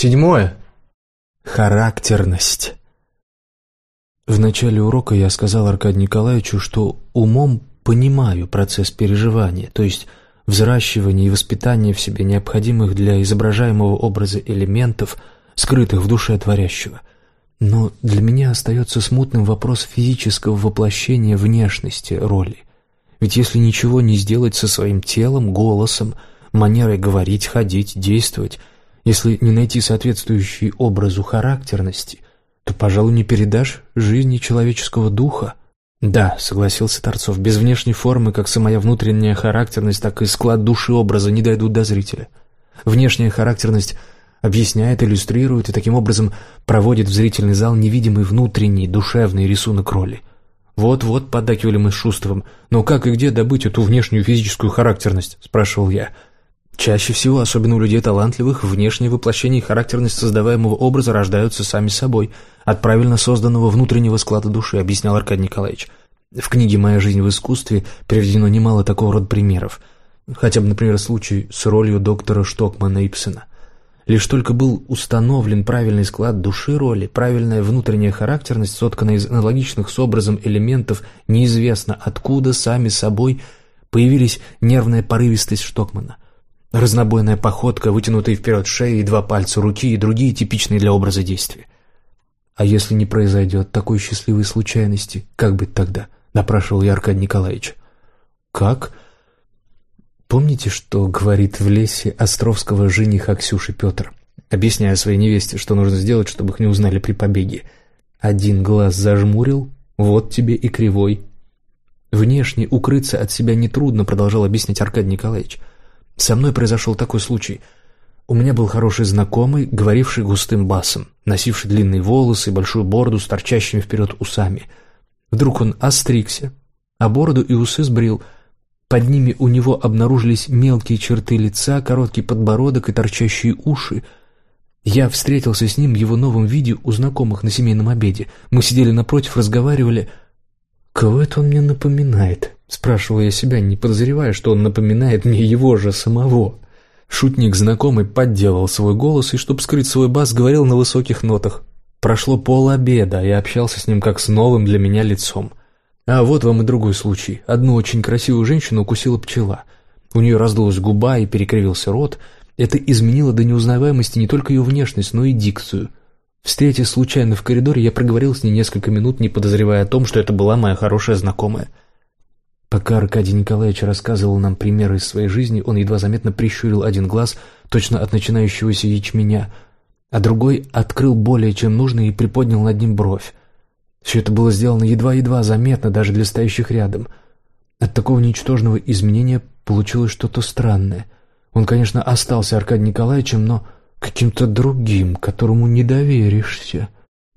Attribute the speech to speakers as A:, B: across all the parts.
A: Седьмое. Характерность. В начале урока я сказал Аркадию Николаевичу, что умом понимаю процесс переживания, то есть взращивания и воспитания в себе необходимых для изображаемого образа элементов, скрытых в душе творящего. Но для меня остается смутным вопрос физического воплощения внешности роли. Ведь если ничего не сделать со своим телом, голосом, манерой говорить, ходить, действовать, если не найти соответствующий образу характерности, то, пожалуй, не передашь жизни человеческого духа. «Да», — согласился Торцов, — «без внешней формы, как самая внутренняя характерность, так и склад души образа не дойдут до зрителя. Внешняя характерность объясняет, иллюстрирует и таким образом проводит в зрительный зал невидимый внутренний, душевный рисунок роли. «Вот-вот», — поддакивали мы с Шустовым, — «но как и где добыть эту внешнюю физическую характерность?» — спрашивал я. Чаще всего, особенно у людей талантливых, внешнее воплощение и характерность создаваемого образа рождаются сами собой, от правильно созданного внутреннего склада души, объяснял Аркадий Николаевич. В книге «Моя жизнь в искусстве» приведено немало такого рода примеров. Хотя бы, например, случай с ролью доктора Штокмана Ипсена. Лишь только был установлен правильный склад души роли, правильная внутренняя характерность, сотканная из аналогичных с образом элементов, неизвестно откуда сами собой появились нервная порывистость Штокмана – Разнобойная походка, вытянутые вперед шеи два пальца руки и другие типичные для образа действия. «А если не произойдет такой счастливой случайности, как быть тогда?» — допрашивал я Аркадий Николаевич. «Как?» Помните, что говорит в лесе Островского жениха Ксюши Петр, объясняя своей невесте, что нужно сделать, чтобы их не узнали при побеге? «Один глаз зажмурил, вот тебе и кривой». «Внешне укрыться от себя нетрудно», — продолжал объяснять Аркадий Николаевич. Со мной произошел такой случай. У меня был хороший знакомый, говоривший густым басом, носивший длинные волосы и большую бороду с торчащими вперед усами. Вдруг он остригся, а бороду и усы сбрил. Под ними у него обнаружились мелкие черты лица, короткий подбородок и торчащие уши. Я встретился с ним в его новом виде у знакомых на семейном обеде. Мы сидели напротив, разговаривали. «Кого это он мне напоминает?» Спрашивал я себя, не подозревая, что он напоминает мне его же самого. Шутник знакомый подделал свой голос и, чтобы скрыть свой бас, говорил на высоких нотах. Прошло пол обеда, я общался с ним как с новым для меня лицом. А вот вам и другой случай. Одну очень красивую женщину укусила пчела. У нее раздулась губа и перекривился рот. Это изменило до неузнаваемости не только ее внешность, но и дикцию. Встретясь случайно в коридоре, я проговорил с ней несколько минут, не подозревая о том, что это была моя хорошая знакомая. Пока Аркадий Николаевич рассказывал нам примеры из своей жизни, он едва заметно прищурил один глаз, точно от начинающегося ячменя, а другой открыл более чем нужно и приподнял над ним бровь. Все это было сделано едва-едва заметно даже для стоящих рядом. От такого ничтожного изменения получилось что-то странное. Он, конечно, остался Аркадием Николаевичем, но каким-то другим, которому не доверишься.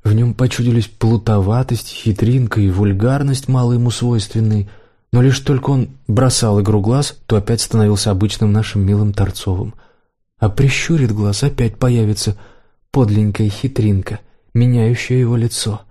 A: В нем почудились плутоватость, хитринка и вульгарность, мало ему свойственные – но лишь только он бросал игру глаз, то опять становился обычным нашим милым Торцовым. А прищурит глаз, опять появится подленькая хитринка, меняющая его лицо.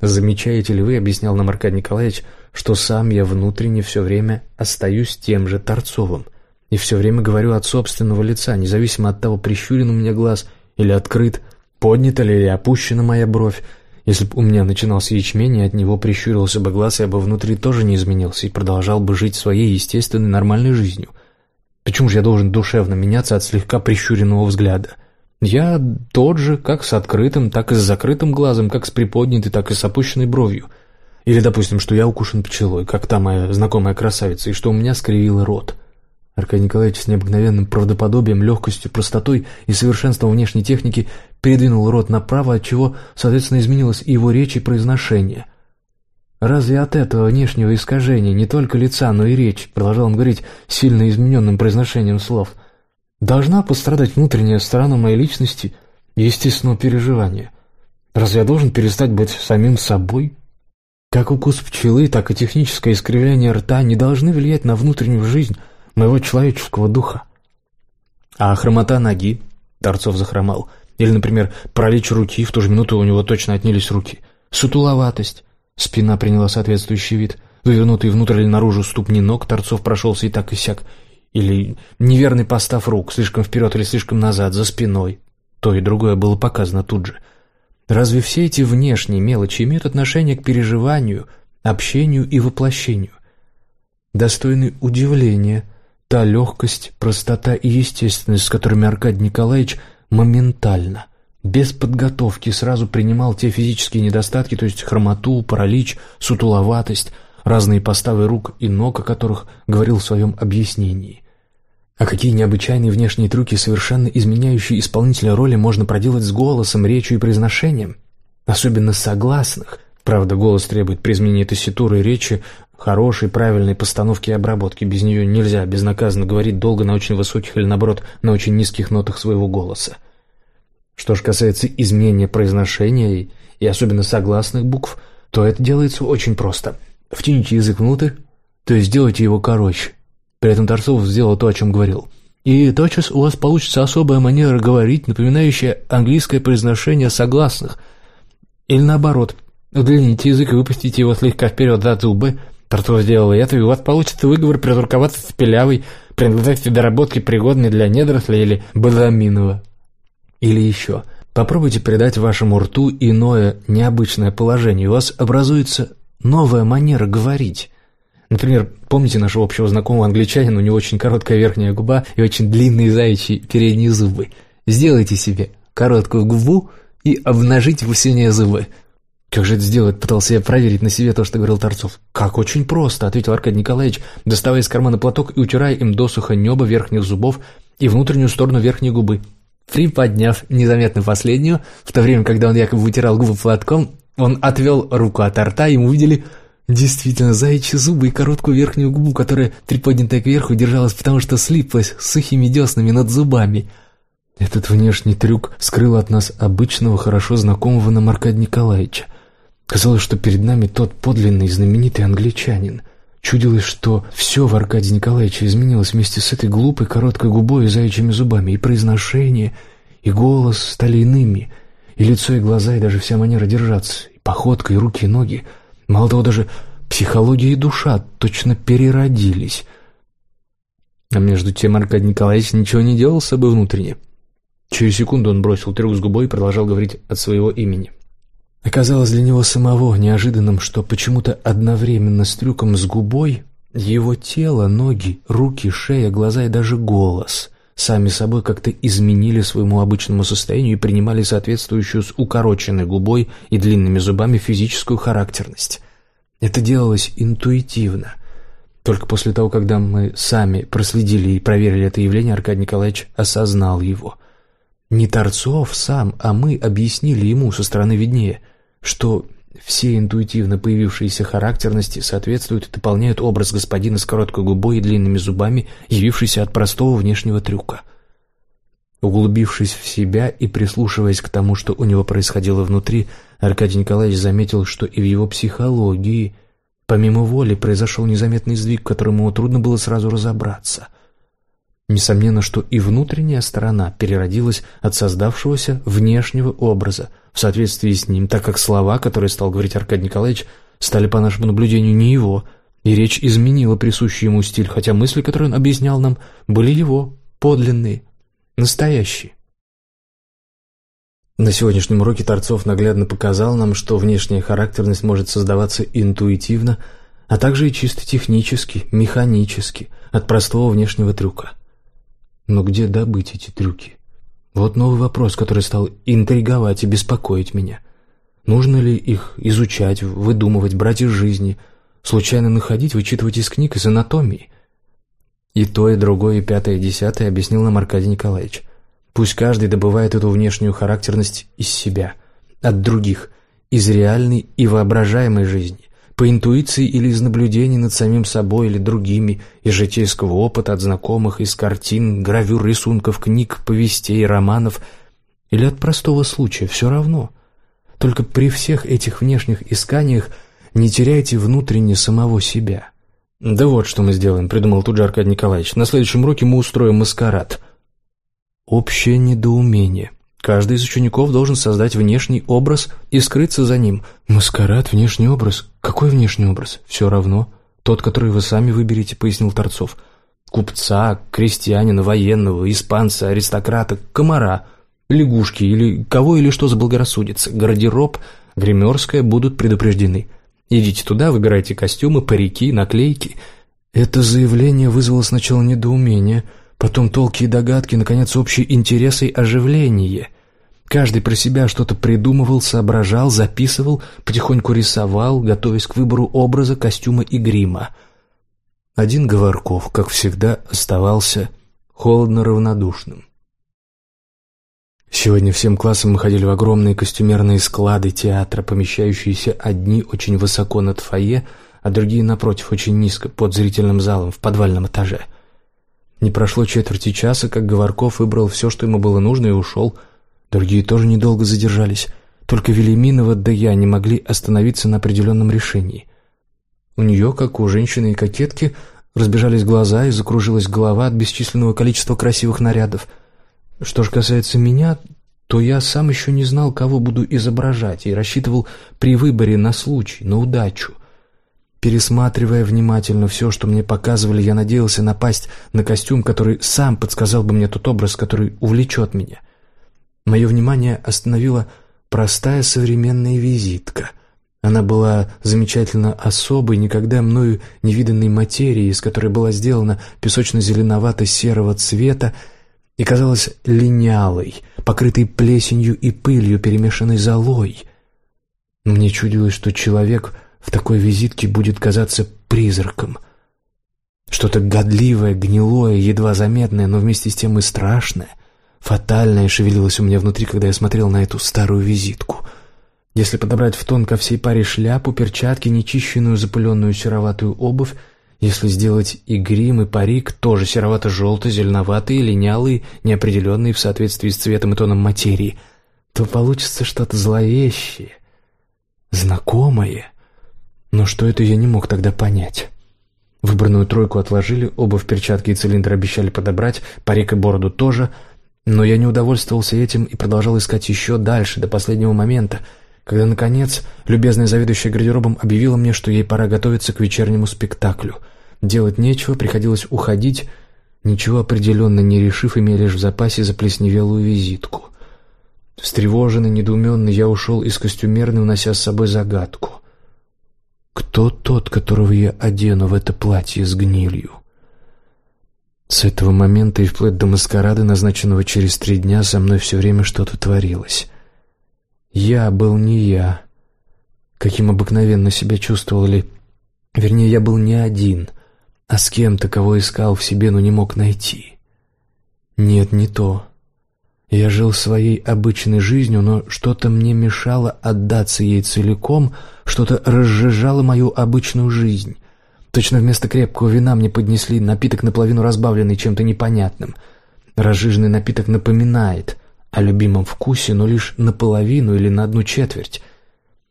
A: «Замечаете ли вы, — объяснял нам Аркадий Николаевич, — что сам я внутренне все время остаюсь тем же Торцовым и все время говорю от собственного лица, независимо от того, прищурен у меня глаз или открыт, поднята ли или опущена моя бровь, если бы у меня начинался ячмень, и от него прищурился бы глаз, я бы внутри тоже не изменился и продолжал бы жить своей естественной нормальной жизнью. Почему же я должен душевно меняться от слегка прищуренного взгляда? Я тот же, как с открытым, так и с закрытым глазом, как с приподнятой, так и с опущенной бровью. Или, допустим, что я укушен пчелой, как та моя знакомая красавица, и что у меня скривило рот. Аркадий Николаевич с необыкновенным правдоподобием, легкостью, простотой и совершенством внешней техники передвинул рот направо, отчего, соответственно, изменилось и его речь, и произношение. «Разве от этого внешнего искажения не только лица, но и речь, продолжал он говорить сильно измененным произношением слов, должна пострадать внутренняя сторона моей личности и естественного переживания? Разве я должен перестать быть самим собой?» Как укус пчелы, так и техническое искривление рта не должны влиять на внутреннюю жизнь – моего человеческого духа. А хромота ноги, Торцов захромал, или, например, пролечь руки, в ту же минуту у него точно отнялись руки, сутуловатость, спина приняла соответствующий вид, вывернутый внутрь или наружу ступни ног, Торцов прошелся и так и сяк, или неверный постав рук, слишком вперед или слишком назад, за спиной, то и другое было показано тут же. Разве все эти внешние мелочи имеют отношение к переживанию, общению и воплощению? Достойны удивления. Та легкость, простота и естественность, с которыми Аркадий Николаевич моментально, без подготовки сразу принимал те физические недостатки, то есть хромоту, паралич, сутуловатость, разные поставы рук и ног, о которых говорил в своем объяснении. А какие необычайные внешние трюки, совершенно изменяющие исполнителя роли, можно проделать с голосом, речью и произношением? Особенно согласных. Правда, голос требует при изменении тесситуры речи хорошей, правильной постановки и обработки. Без нее нельзя безнаказанно говорить долго на очень высоких или, наоборот, на очень низких нотах своего голоса. Что же касается изменения произношения и, и особенно согласных букв, то это делается очень просто. Втяните язык внутрь, то есть сделайте его короче – при этом Торцов сделал то, о чем говорил. И тотчас у вас получится особая манера говорить, напоминающая английское произношение согласных. Или наоборот, удлините язык и выпустите его слегка вперед за зубы. Торцов сделал это, и у вас получится выговор придурковатый пилявый, принадлежащий доработке, пригодной для недорослей или базаминова. Или еще. Попробуйте придать вашему рту иное, необычное положение, у вас образуется новая манера говорить. Например, помните нашего общего знакомого англичанина, у него очень короткая верхняя губа и очень длинные заячьи передние зубы. Сделайте себе короткую губу и обнажите посильнее зубы. «Как же это сделать?» – пытался я проверить на себе то, что говорил Торцов. «Как очень просто», – ответил Аркадий Николаевич, доставая из кармана платок и утирая им досуха небо верхних зубов и внутреннюю сторону верхней губы. Приподняв незаметно последнюю, в то время, когда он якобы вытирал губы платком, он отвел руку от рта, и мы увидели Действительно, заячьи зубы и короткую верхнюю губу, которая, приподнятая кверху, держалась, потому что слиплась с сухими деснами над зубами. Этот внешний трюк скрыл от нас обычного, хорошо знакомого нам Аркадия Николаевича. Казалось, что перед нами тот подлинный знаменитый англичанин. Чудилось, что все в Аркадии Николаевиче изменилось вместе с этой глупой короткой губой и заячьими зубами, и произношение, и голос стали иными, и лицо, и глаза, и даже вся манера держаться, и походка, и руки, и ноги — Мало того, даже психология и душа точно переродились. А между тем Аркадий Николаевич ничего не делал с собой внутренне. Через секунду он бросил трюк с губой и продолжал говорить от своего имени. Оказалось для него самого неожиданным, что почему-то одновременно с трюком с губой его тело, ноги, руки, шея, глаза и даже голос сами собой как-то изменили своему обычному состоянию и принимали соответствующую с укороченной губой и длинными зубами физическую характерность. Это делалось интуитивно. Только после того, когда мы сами проследили и проверили это явление, Аркадий Николаевич осознал его. Не Торцов сам, а мы объяснили ему со стороны виднее, что все интуитивно появившиеся характерности соответствуют и дополняют образ господина с короткой губой и длинными зубами, явившийся от простого внешнего трюка. Углубившись в себя и прислушиваясь к тому, что у него происходило внутри, Аркадий Николаевич заметил, что и в его психологии, помимо воли, произошел незаметный сдвиг, которому трудно было сразу разобраться. Несомненно, что и внутренняя сторона переродилась от создавшегося внешнего образа в соответствии с ним, так как слова, которые стал говорить Аркадий Николаевич, стали, по нашему наблюдению, не его, и речь изменила присущий ему стиль, хотя мысли, которые он объяснял нам, были его, подлинные, настоящие. На сегодняшнем уроке Торцов наглядно показал нам, что внешняя характерность может создаваться интуитивно, а также и чисто технически, механически, от простого внешнего трюка – но где добыть эти трюки? Вот новый вопрос, который стал интриговать и беспокоить меня. Нужно ли их изучать, выдумывать, брать из жизни, случайно находить, вычитывать из книг, из анатомии? И то, и другое, и пятое, и десятое объяснил нам Аркадий Николаевич. Пусть каждый добывает эту внешнюю характерность из себя, от других, из реальной и воображаемой жизни, по интуиции или из наблюдений над самим собой или другими, из житейского опыта, от знакомых, из картин, гравюр, рисунков, книг, повестей, романов, или от простого случая, все равно. Только при всех этих внешних исканиях не теряйте внутренне самого себя. «Да вот что мы сделаем», — придумал тут же Аркадий Николаевич. «На следующем уроке мы устроим маскарад». Общее недоумение — Каждый из учеников должен создать внешний образ и скрыться за ним. Маскарад, внешний образ. Какой внешний образ? Все равно. Тот, который вы сами выберете, пояснил Торцов. Купца, крестьянина, военного, испанца, аристократа, комара. лягушки или кого или что заблагорассудится. Гардероб, гримерская будут предупреждены. Идите туда, выбирайте костюмы, парики, наклейки. Это заявление вызвало сначала недоумение, потом толки и догадки, наконец, общий интерес и оживление. Каждый про себя что-то придумывал, соображал, записывал, потихоньку рисовал, готовясь к выбору образа, костюма и грима. Один Говорков, как всегда, оставался холодно равнодушным. Сегодня всем классом мы ходили в огромные костюмерные склады театра, помещающиеся одни очень высоко над фойе, а другие, напротив, очень низко, под зрительным залом, в подвальном этаже. Не прошло четверти часа, как Говорков выбрал все, что ему было нужно, и ушел – Другие тоже недолго задержались. Только Велиминова да я не могли остановиться на определенном решении. У нее, как у женщины и кокетки, разбежались глаза и закружилась голова от бесчисленного количества красивых нарядов. Что же касается меня, то я сам еще не знал, кого буду изображать, и рассчитывал при выборе на случай, на удачу. Пересматривая внимательно все, что мне показывали, я надеялся напасть на костюм, который сам подсказал бы мне тот образ, который увлечет меня — Мое внимание остановила простая современная визитка. Она была замечательно особой, никогда мною невиданной материи, из которой была сделана песочно-зеленовато-серого цвета и казалась линялой, покрытой плесенью и пылью, перемешанной золой. Мне чудилось, что человек в такой визитке будет казаться призраком. Что-то годливое, гнилое, едва заметное, но вместе с тем и страшное — Фатальное шевелилось у меня внутри, когда я смотрел на эту старую визитку. Если подобрать в тон ко всей паре шляпу, перчатки, нечищенную запыленную сероватую обувь, если сделать и грим, и парик, тоже серовато-желтый, зеленоватые, линялые, неопределенные в соответствии с цветом и тоном материи, то получится что-то зловещее, знакомое. Но что это я не мог тогда понять. Выбранную тройку отложили, обувь, перчатки и цилиндр обещали подобрать, парик и бороду тоже — но я не удовольствовался этим и продолжал искать еще дальше, до последнего момента, когда, наконец, любезная заведующая гардеробом объявила мне, что ей пора готовиться к вечернему спектаклю. Делать нечего, приходилось уходить, ничего определенно не решив, имея лишь в запасе заплесневелую визитку. Встревоженный, недоуменный, я ушел из костюмерной, унося с собой загадку. Кто тот, которого я одену в это платье с гнилью? С этого момента и вплоть до маскарада, назначенного через три дня, со мной все время что-то творилось. Я был не я. Каким обыкновенно себя чувствовал ли... Вернее, я был не один, а с кем-то, кого искал в себе, но не мог найти. Нет, не то. Я жил своей обычной жизнью, но что-то мне мешало отдаться ей целиком, что-то разжижало мою обычную жизнь. Точно вместо крепкого вина мне поднесли напиток наполовину разбавленный чем-то непонятным. Разжиженный напиток напоминает о любимом вкусе, но лишь наполовину или на одну четверть.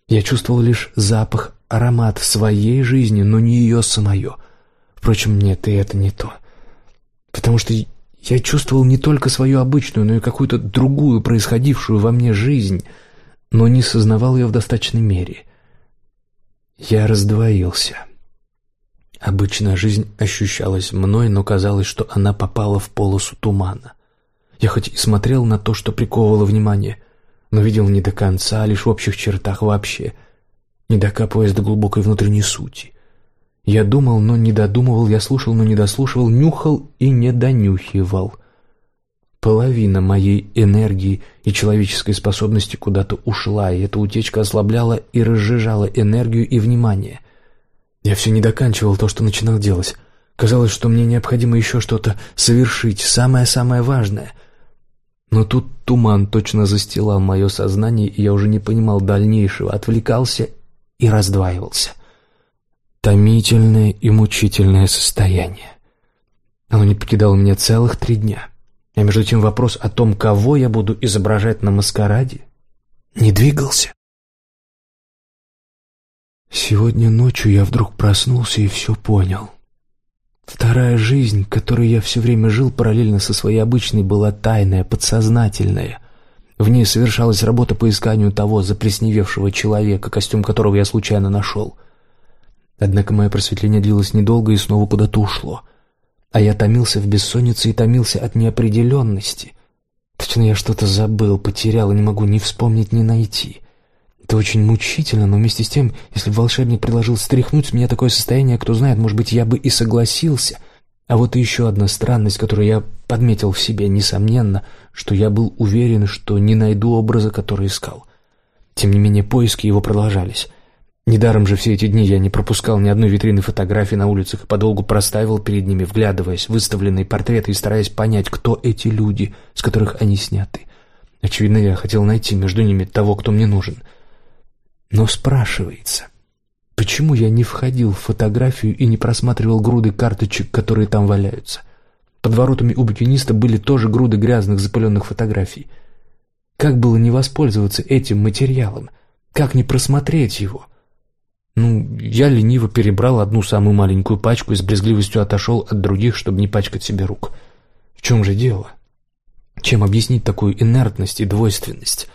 A: Я чувствовал лишь запах, аромат своей жизни, но не ее самое. Впрочем, нет, и это не то. Потому что я чувствовал не только свою обычную, но и какую-то другую происходившую во мне жизнь, но не сознавал ее в достаточной мере. Я раздвоился. Обычная жизнь ощущалась мной, но казалось, что она попала в полосу тумана. Я хоть и смотрел на то, что приковывало внимание, но видел не до конца, а лишь в общих чертах вообще, не докапываясь до глубокой внутренней сути. Я думал, но не додумывал, я слушал, но не дослушивал, нюхал и не донюхивал. Половина моей энергии и человеческой способности куда-то ушла, и эта утечка ослабляла и разжижала энергию и внимание. Я все не доканчивал то, что начинал делать. Казалось, что мне необходимо еще что-то совершить, самое-самое важное. Но тут туман точно застилал мое сознание, и я уже не понимал дальнейшего, отвлекался и раздваивался. Томительное и мучительное состояние. Оно не покидало меня целых три дня. А между тем вопрос о том, кого я буду изображать на маскараде, не двигался. Сегодня ночью я вдруг проснулся и все понял. Вторая жизнь, которой я все время жил параллельно со своей обычной, была тайная, подсознательная. В ней совершалась работа по исканию того заплесневевшего человека, костюм которого я случайно нашел. Однако мое просветление длилось недолго и снова куда-то ушло. А я томился в бессоннице и томился от неопределенности. Точно я что-то забыл, потерял и не могу ни вспомнить, ни найти. Это очень мучительно, но вместе с тем, если бы волшебник предложил стряхнуть с меня такое состояние, кто знает, может быть, я бы и согласился. А вот и еще одна странность, которую я подметил в себе, несомненно, что я был уверен, что не найду образа, который искал. Тем не менее, поиски его продолжались. Недаром же все эти дни я не пропускал ни одной витрины фотографий на улицах и подолгу проставил перед ними, вглядываясь в выставленные портреты и стараясь понять, кто эти люди, с которых они сняты. Очевидно, я хотел найти между ними того, кто мне нужен. Но спрашивается, почему я не входил в фотографию и не просматривал груды карточек, которые там валяются? Под воротами у букиниста были тоже груды грязных запыленных фотографий. Как было не воспользоваться этим материалом? Как не просмотреть его? Ну, я лениво перебрал одну самую маленькую пачку и с брезгливостью отошел от других, чтобы не пачкать себе рук. В чем же дело? Чем объяснить такую инертность и двойственность?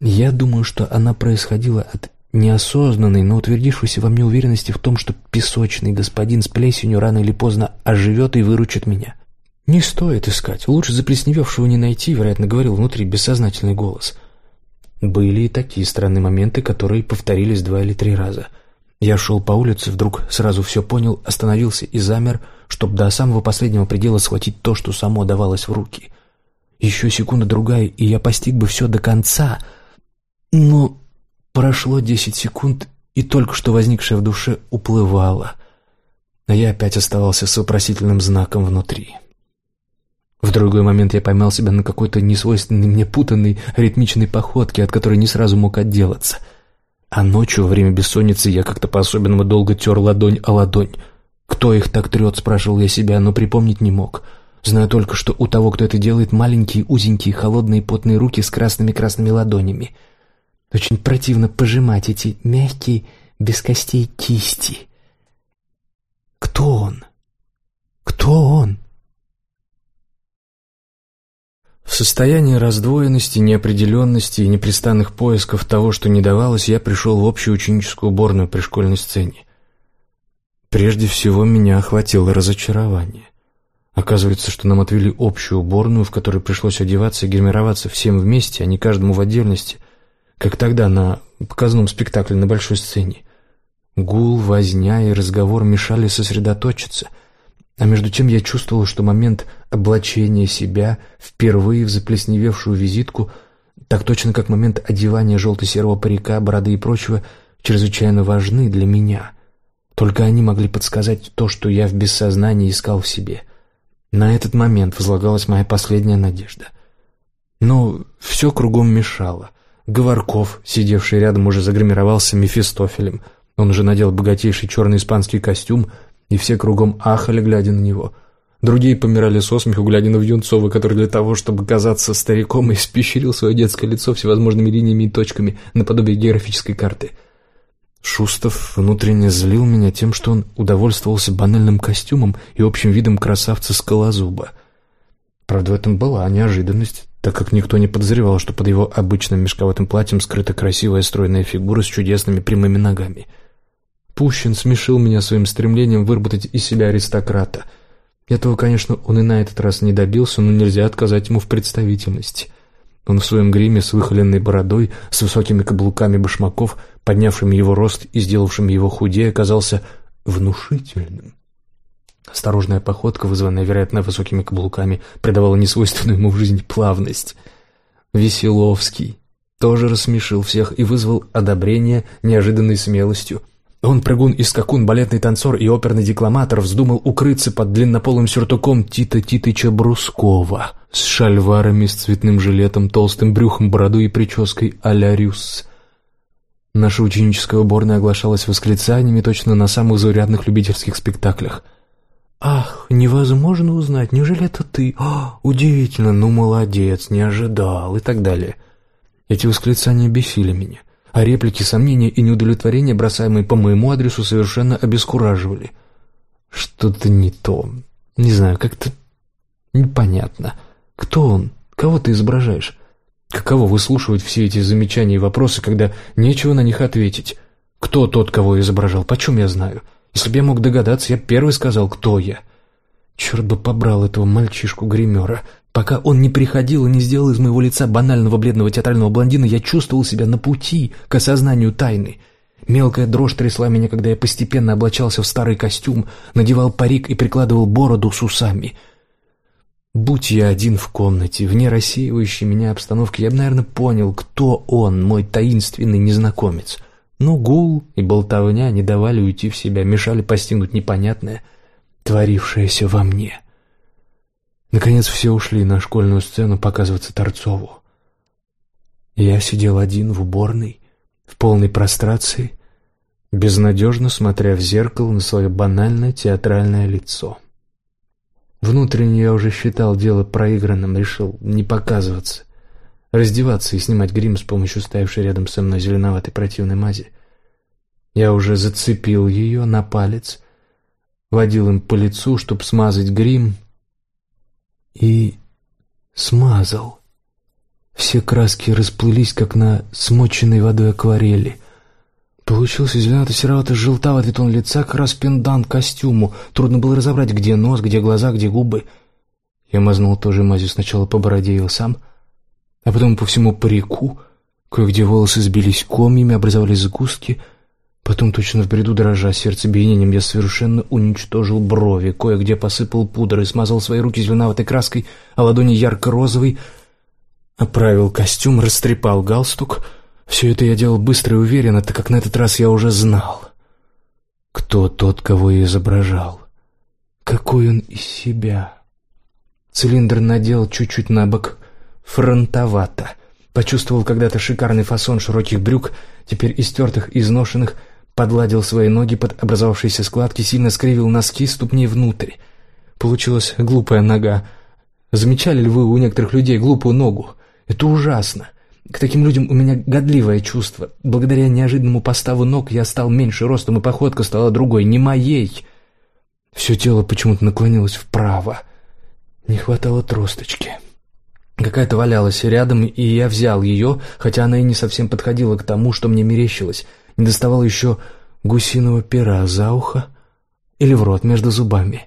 A: Я думаю, что она происходила от неосознанной, но утвердившейся во мне уверенности в том, что песочный господин с плесенью рано или поздно оживет и выручит меня. «Не стоит искать. Лучше заплесневевшего не найти», — вероятно, говорил внутри бессознательный голос. Были и такие странные моменты, которые повторились два или три раза — я шел по улице, вдруг сразу все понял, остановился и замер, чтобы до самого последнего предела схватить то, что само давалось в руки. Еще секунда-другая, и я постиг бы все до конца. Но прошло десять секунд, и только что возникшее в душе уплывало. А я опять оставался с вопросительным знаком внутри. В другой момент я поймал себя на какой-то несвойственной мне путанной ритмичной походке, от которой не сразу мог отделаться — а ночью, во время бессонницы, я как-то по-особенному долго тер ладонь о ладонь. Кто их так трет, спрашивал я себя, но припомнить не мог. Знаю только, что у того, кто это делает, маленькие, узенькие, холодные, потные руки с красными-красными ладонями. Очень противно пожимать эти мягкие, без костей кисти. Кто он? Кто он? В состоянии раздвоенности, неопределенности и непрестанных поисков того, что не давалось, я пришел в общую ученическую уборную при школьной сцене. Прежде всего меня охватило разочарование. Оказывается, что нам отвели общую уборную, в которой пришлось одеваться и гримироваться всем вместе, а не каждому в отдельности, как тогда на показном спектакле на большой сцене. Гул, возня и разговор мешали сосредоточиться — а между тем я чувствовал, что момент облачения себя впервые в заплесневевшую визитку, так точно как момент одевания желто-серого парика, бороды и прочего, чрезвычайно важны для меня. Только они могли подсказать то, что я в бессознании искал в себе. На этот момент возлагалась моя последняя надежда. Но все кругом мешало. Говорков, сидевший рядом, уже загримировался Мефистофелем. Он уже надел богатейший черный испанский костюм, и все кругом ахали, глядя на него. Другие помирали со смеху, глядя на Вьюнцова, который для того, чтобы казаться стариком, испещрил свое детское лицо всевозможными линиями и точками, наподобие географической карты. Шустов внутренне злил меня тем, что он удовольствовался банальным костюмом и общим видом красавца-скалозуба. Правда, в этом была неожиданность, так как никто не подозревал, что под его обычным мешковатым платьем скрыта красивая стройная фигура с чудесными прямыми ногами — Пущин смешил меня своим стремлением выработать из себя аристократа. Этого, конечно, он и на этот раз не добился, но нельзя отказать ему в представительности. Он в своем гриме с выхоленной бородой, с высокими каблуками башмаков, поднявшими его рост и сделавшими его худее, оказался внушительным. Осторожная походка, вызванная, вероятно, высокими каблуками, придавала несвойственную ему в жизнь плавность. Веселовский тоже рассмешил всех и вызвал одобрение неожиданной смелостью. Он прыгун и скакун, балетный танцор и оперный декламатор вздумал укрыться под длиннополым сюртуком Тита Титыча Брускова с шальварами, с цветным жилетом, толстым брюхом, бородой и прической а-ля Рюс. Наша ученическая уборная оглашалась восклицаниями точно на самых заурядных любительских спектаклях. «Ах, невозможно узнать, неужели это ты? О, удивительно, ну молодец, не ожидал» и так далее. Эти восклицания бесили меня а реплики, сомнения и неудовлетворения, бросаемые по моему адресу, совершенно обескураживали. Что-то не то. Не знаю, как-то непонятно. Кто он? Кого ты изображаешь? Каково выслушивать все эти замечания и вопросы, когда нечего на них ответить? Кто тот, кого изображал? Почем я знаю? Если бы я мог догадаться, я первый сказал, кто я. Черт бы побрал этого мальчишку-гримера. Пока он не приходил и не сделал из моего лица банального бледного театрального блондина, я чувствовал себя на пути к осознанию тайны. Мелкая дрожь трясла меня, когда я постепенно облачался в старый костюм, надевал парик и прикладывал бороду с усами. Будь я один в комнате, вне рассеивающей меня обстановки, я бы, наверное, понял, кто он, мой таинственный незнакомец. Но гул и болтовня не давали уйти в себя, мешали постигнуть непонятное, творившееся во мне. Наконец все ушли на школьную сцену показываться Торцову. Я сидел один в уборной, в полной прострации, безнадежно смотря в зеркало на свое банальное театральное лицо. Внутренне я уже считал дело проигранным, решил не показываться, раздеваться и снимать грим с помощью стоявшей рядом со мной зеленоватой противной мази. Я уже зацепил ее на палец, водил им по лицу, чтобы смазать грим, и смазал. Все краски расплылись, как на смоченной водой акварели. Получился зеленовато-серовато-желтоватый тон лица, как раз пендант костюму. Трудно было разобрать, где нос, где глаза, где губы. Я мазнул тоже мазью сначала по бороде и сам, а потом по всему парику. Кое-где волосы сбились комьями, образовались сгустки — Потом, точно в бреду дрожа сердцебиением, я совершенно уничтожил брови, кое-где посыпал пудрой, смазал свои руки зеленоватой краской, а ладони ярко-розовой, оправил костюм, растрепал галстук. Все это я делал быстро и уверенно, так как на этот раз я уже знал, кто тот, кого я изображал, какой он из себя. Цилиндр надел чуть-чуть на бок, фронтовато. Почувствовал когда-то шикарный фасон широких брюк, теперь истертых, изношенных, подладил свои ноги под образовавшиеся складки, сильно скривил носки ступни внутрь. Получилась глупая нога. Замечали ли у некоторых людей глупую ногу? Это ужасно. К таким людям у меня годливое чувство. Благодаря неожиданному поставу ног я стал меньше ростом, и походка стала другой, не моей. Все тело почему-то наклонилось вправо. Не хватало тросточки. Какая-то валялась рядом, и я взял ее, хотя она и не совсем подходила к тому, что мне мерещилось — не доставало еще гусиного пера за ухо или в рот между зубами.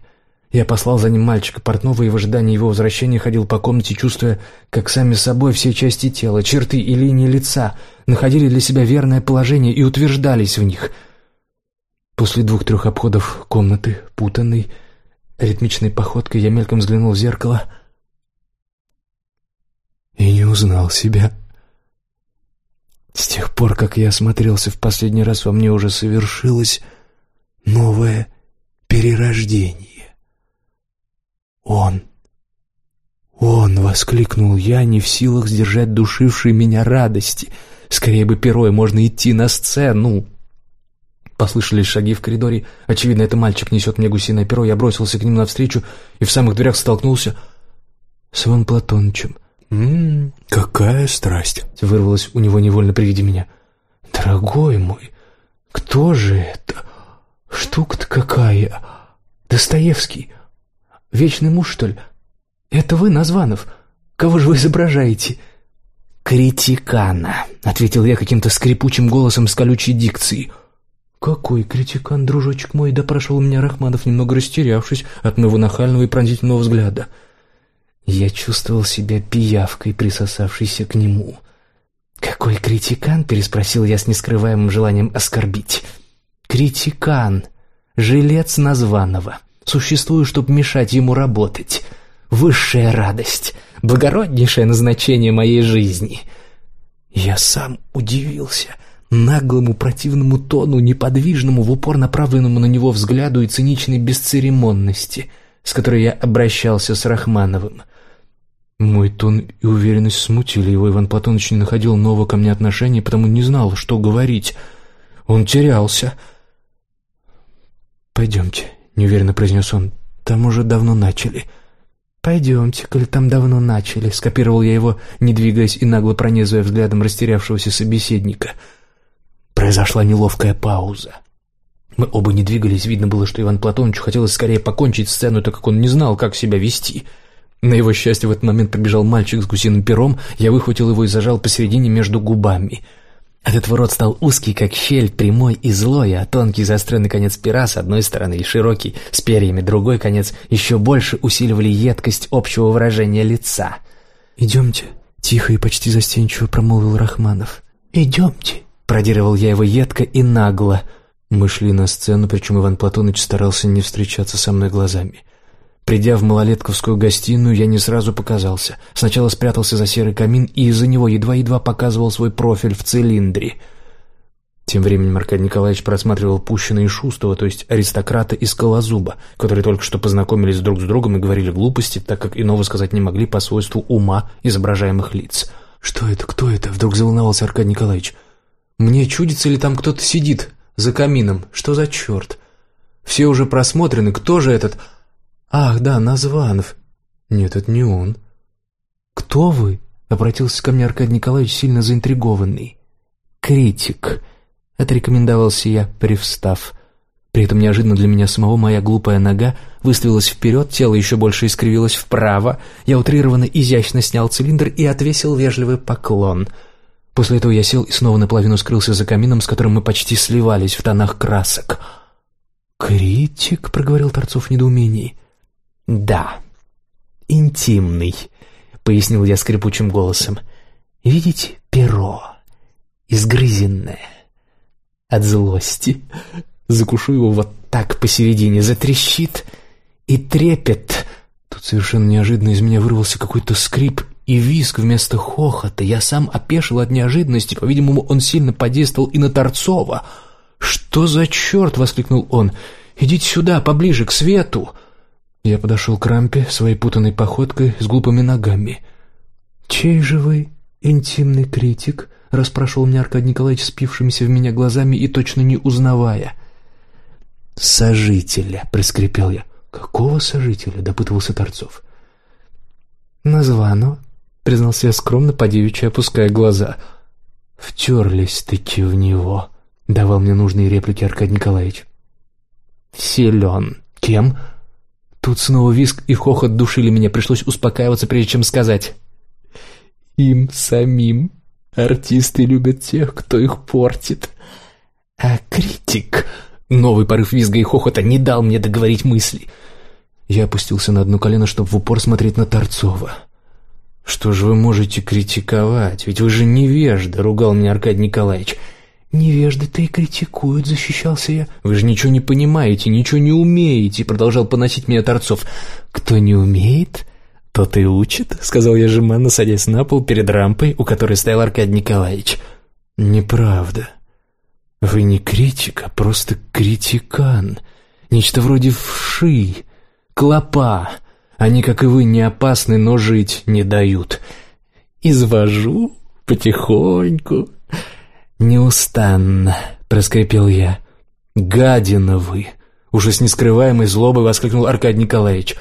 A: Я послал за ним мальчика портного и в ожидании его возвращения ходил по комнате, чувствуя, как сами собой все части тела, черты и линии лица находили для себя верное положение и утверждались в них. После двух-трех обходов комнаты, путанной, ритмичной походкой, я мельком взглянул в зеркало и не узнал себя. С тех пор, как я осмотрелся в последний раз, во мне уже совершилось новое перерождение. Он, он, воскликнул я, не в силах сдержать душившей меня радости. Скорее бы перой, можно идти на сцену. Послышались шаги в коридоре. Очевидно, это мальчик несет мне гусиное перо. Я бросился к ним навстречу и в самых дверях столкнулся с Иван Платонычем.
B: «М-м, какая страсть!»
A: — вырвалось у него невольно при виде меня. «Дорогой мой, кто же это? Штука-то какая! Достоевский! Вечный муж, что ли? Это вы, Названов? Кого же вы изображаете?» «Критикана», — ответил я каким-то скрипучим голосом с колючей дикцией. «Какой критикан, дружочек мой?» — допрашивал меня Рахманов, немного растерявшись от моего нахального и пронзительного взгляда. Я чувствовал себя пиявкой, присосавшейся к нему. «Какой критикан?» — переспросил я с нескрываемым желанием оскорбить. «Критикан. Жилец названного. Существую, чтобы мешать ему работать. Высшая радость. Благороднейшее назначение моей жизни». Я сам удивился наглому противному тону, неподвижному, в упор направленному на него взгляду и циничной бесцеремонности, с которой я обращался с Рахмановым — мой тон и уверенность смутили его. Иван Платонович не находил нового ко мне отношения, потому не знал, что говорить. Он терялся. «Пойдемте», — неуверенно произнес он. «Там уже давно начали». «Пойдемте, коль там давно начали», — скопировал я его, не двигаясь и нагло пронизывая взглядом растерявшегося собеседника. Произошла неловкая пауза. Мы оба не двигались, видно было, что Иван Платоновичу хотелось скорее покончить сцену, так как он не знал, как себя вести — на его счастье в этот момент побежал мальчик с гусиным пером, я выхватил его и зажал посередине между губами. Этот ворот стал узкий, как щель, прямой и злой, а тонкий заостренный конец пера с одной стороны и широкий, с перьями другой конец, еще больше усиливали едкость общего выражения лица.
B: «Идемте», — тихо и почти застенчиво промолвил Рахманов.
A: «Идемте», — продировал я его едко и нагло. Мы шли на сцену, причем Иван Платоныч старался не встречаться со мной глазами. Придя в малолетковскую гостиную, я не сразу показался. Сначала спрятался за серый камин и из-за него едва-едва показывал свой профиль в цилиндре. Тем временем Аркадий Николаевич просматривал Пущина и Шустова, то есть аристократа и Скалозуба, которые только что познакомились друг с другом и говорили глупости, так как иного сказать не могли по свойству ума изображаемых лиц.
B: «Что это? Кто это?» — вдруг заволновался Аркадий Николаевич.
A: «Мне чудится ли там кто-то сидит за камином? Что за черт? Все уже просмотрены. Кто же этот...» «Ах, да, Названов». «Нет, это не он».
B: «Кто вы?» — обратился ко мне Аркадий Николаевич, сильно заинтригованный.
A: «Критик», — отрекомендовался я, привстав. При этом неожиданно для меня самого моя глупая нога выставилась вперед, тело еще больше искривилось вправо, я утрированно изящно снял цилиндр и отвесил вежливый поклон. После этого я сел и снова наполовину скрылся за камином, с которым мы почти сливались в тонах красок.
B: «Критик?» — проговорил Торцов в.
A: «Да, интимный», — пояснил я скрипучим голосом. «Видите, перо, изгрызенное от злости. Закушу его вот так посередине, затрещит и трепет».
B: Тут совершенно неожиданно из меня вырвался какой-то скрип и визг вместо хохота. Я сам опешил от неожиданности, по-видимому, он сильно подействовал и на Торцова. «Что за черт?» — воскликнул он. «Идите сюда, поближе, к свету!» Я подошел к рампе своей путанной походкой с глупыми ногами. «Чей же вы интимный критик?» — расспрашивал меня Аркадий Николаевич, спившимися в меня глазами и точно не узнавая.
A: «Сожителя», — проскрипел я.
B: «Какого сожителя?» — допытывался Торцов.
A: «Названо», — признался я скромно, подевичьи опуская глаза.
B: «Втерлись-таки в него», — давал мне нужные реплики Аркадий Николаевич.
A: «Силен. Кем?» Тут снова виск и хохот душили меня, пришлось успокаиваться, прежде чем сказать. Им самим. Артисты любят тех, кто их портит. А критик... Новый порыв визга и хохота не дал мне договорить мысли.
B: Я опустился на одно колено, чтобы в упор смотреть на Торцова.
A: «Что же вы можете критиковать? Ведь вы же невежда», — ругал меня Аркадий Николаевич.
B: «Невежды-то и критикуют», — защищался я.
A: «Вы же ничего не понимаете, ничего не умеете», — продолжал поносить меня Торцов. «Кто не умеет, тот и учит», — сказал я жеманно, садясь на пол перед рампой, у которой стоял Аркадий Николаевич.
B: «Неправда. Вы не критик, а просто критикан. Нечто вроде вши, клопа. Они, как и вы, не опасны, но жить не дают.
A: Извожу потихоньку». «Неустанно», — проскрипел я.
B: «Гадина вы!» — уже с нескрываемой злобой воскликнул Аркадий Николаевич.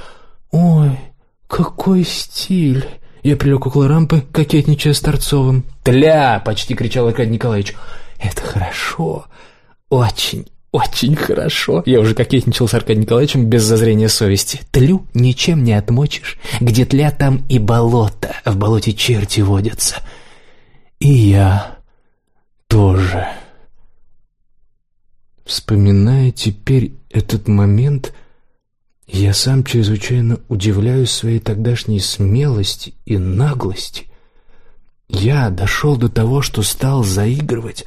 A: «Ой, какой стиль!» Я прилег около рампы, кокетничая с Торцовым.
B: «Тля!» — почти кричал Аркадий Николаевич.
A: «Это хорошо. Очень, очень хорошо». Я уже кокетничал с Аркадием Николаевичем без зазрения совести. «Тлю ничем не отмочишь. Где тля, там и болото. В болоте черти водятся».
B: «И я тоже. Вспоминая теперь этот момент, я сам чрезвычайно удивляюсь своей тогдашней смелости и наглости. Я дошел до того, что стал заигрывать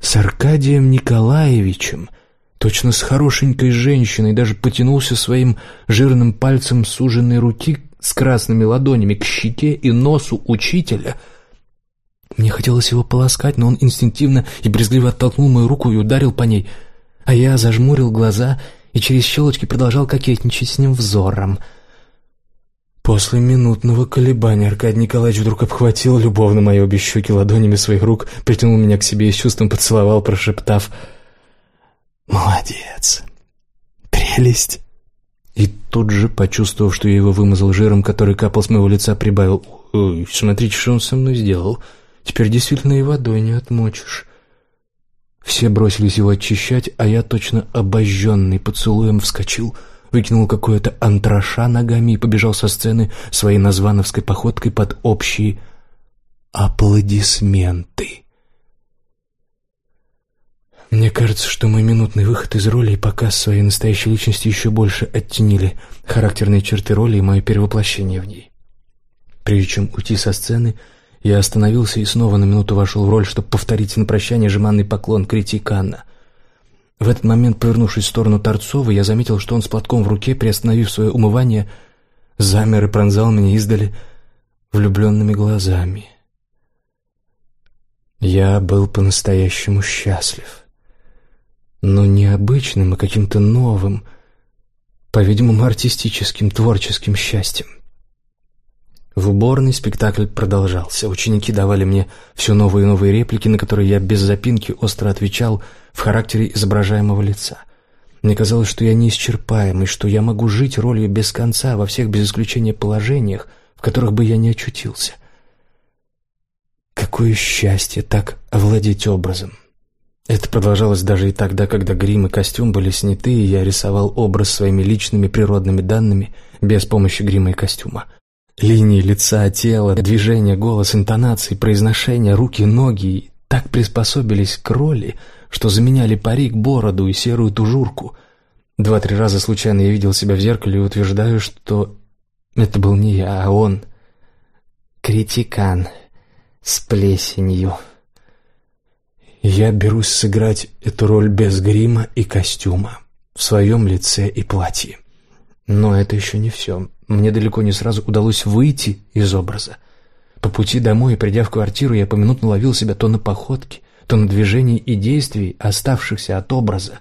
B: с Аркадием Николаевичем, точно с хорошенькой женщиной, даже потянулся своим жирным пальцем суженной руки с красными ладонями к щеке и носу учителя — мне хотелось его полоскать, но он инстинктивно и брезгливо оттолкнул мою руку и ударил по ней, а я зажмурил глаза и через щелочки продолжал кокетничать с ним взором. После минутного колебания Аркадий Николаевич вдруг обхватил любовно мои обе щеки ладонями своих рук, притянул меня к себе и с чувством поцеловал, прошептав «Молодец! Прелесть!» И тут же, почувствовав, что я его вымазал жиром, который капал с моего лица, прибавил «Ой, смотрите, что он со мной сделал!» Теперь действительно и водой не отмочишь. Все бросились его очищать, а я точно обожженный поцелуем вскочил, выкинул какое-то антраша ногами и побежал со сцены своей названовской походкой под общие аплодисменты. Мне кажется, что мой минутный выход из роли и показ своей настоящей личности еще больше оттенили характерные черты роли и мое перевоплощение в ней. Прежде чем уйти со сцены, я остановился и снова на минуту вошел в роль, чтобы повторить на прощание жеманный поклон критикана. В этот момент, повернувшись в сторону Торцова, я заметил, что он с платком в руке, приостановив свое умывание, замер и пронзал меня издали влюбленными глазами. Я был по-настоящему счастлив. Но не обычным, а каким-то новым, по-видимому, артистическим, творческим счастьем. В уборной спектакль продолжался. Ученики давали мне все новые и новые реплики, на которые я без запинки остро отвечал в характере изображаемого лица. Мне казалось, что я неисчерпаемый, что я могу жить ролью без конца во всех без исключения положениях, в которых бы я не очутился — Какое счастье так овладеть образом! Это продолжалось даже и тогда, когда грим и костюм были сняты, и я рисовал образ своими личными природными данными без помощи грима и костюма. Линии лица, тела, движения, голос, интонации, произношение, руки, ноги так приспособились к роли, что заменяли парик, бороду и серую тужурку. Два-три раза случайно я видел себя в зеркале и утверждаю, что это был не я, а он. Критикан с плесенью. Я берусь сыграть эту роль без грима и костюма, в своем лице и платье. Но это еще не все. Мне далеко не сразу удалось выйти из образа. По пути домой придя в квартиру, я поминутно ловил себя то на походке, то на движении и действии, оставшихся от образа.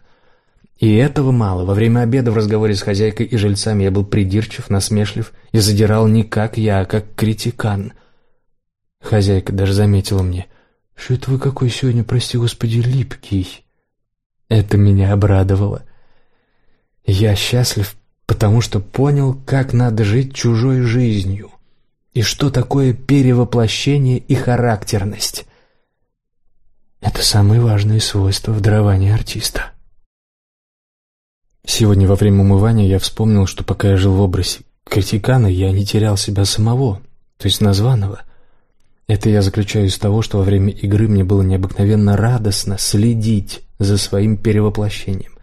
B: И этого мало. Во время обеда в разговоре с хозяйкой и жильцами я был придирчив, насмешлив и задирал не как я, а как критикан — Хозяйка даже заметила мне. «Что это вы какой сегодня, прости господи, липкий?» Это меня обрадовало. Я счастлив, потому что понял, как надо жить чужой жизнью и что такое перевоплощение и характерность. Это самые важные свойства в даровании артиста. Сегодня во время умывания я вспомнил, что пока я жил в образе критикана, я не терял себя самого, то есть названного — это я заключаю из того, что во время игры мне было необыкновенно радостно следить за своим перевоплощением.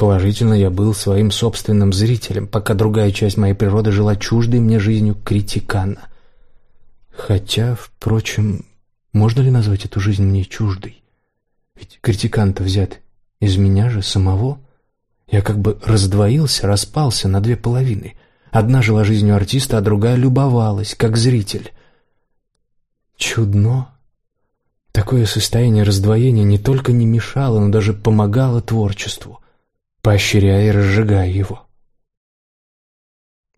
B: Положительно я был своим собственным зрителем, пока другая часть моей природы жила чуждой мне жизнью критикана. Хотя, впрочем, можно ли назвать эту жизнь мне чуждой? Ведь критикан-то взят из меня же самого. Я как бы раздвоился, распался на две половины. Одна жила жизнью артиста, а другая любовалась, как зритель. Чудно. Такое состояние раздвоения не только не мешало, но даже помогало творчеству, поощряя и разжигая его.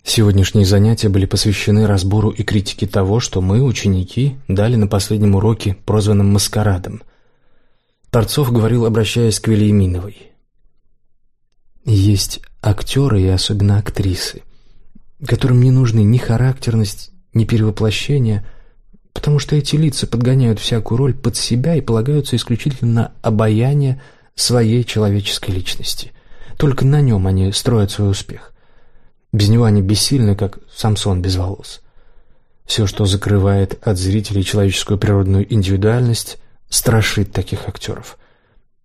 B: Сегодняшние занятия были посвящены разбору и критике того, что мы, ученики, дали на последнем уроке, прозванном «маскарадом». Торцов говорил, обращаясь к Велиминовой. «Есть актеры и особенно актрисы, которым не нужны ни характерность, ни перевоплощение – потому что эти лица подгоняют всякую роль под себя и полагаются исключительно на обаяние своей человеческой личности. Только на нем они строят свой успех. Без него они бессильны, как Самсон без волос. Все, что закрывает от зрителей человеческую природную индивидуальность, страшит таких актеров.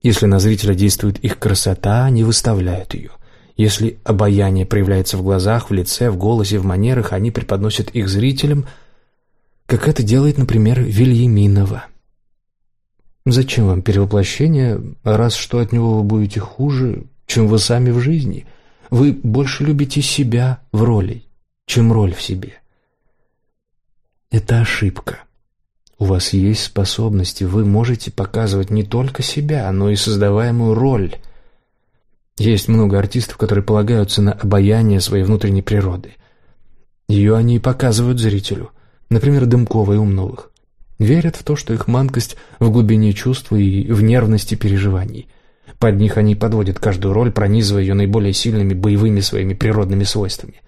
B: Если на зрителя действует их красота, они выставляют ее. Если обаяние проявляется в глазах, в лице, в голосе, в манерах, они преподносят их зрителям – как это делает, например, Вильяминова. Зачем вам перевоплощение, раз что от него вы будете хуже, чем вы сами в жизни? Вы больше любите себя в роли, чем роль в себе. Это ошибка. У вас есть способности, вы можете показывать не только себя, но и создаваемую роль. Есть много артистов, которые полагаются на обаяние своей внутренней природы. Ее они и показывают зрителю например, Дымкова и Умновых, верят в то, что их манкость в глубине чувства и в нервности переживаний. Под них они подводят каждую роль, пронизывая ее наиболее сильными боевыми своими природными свойствами.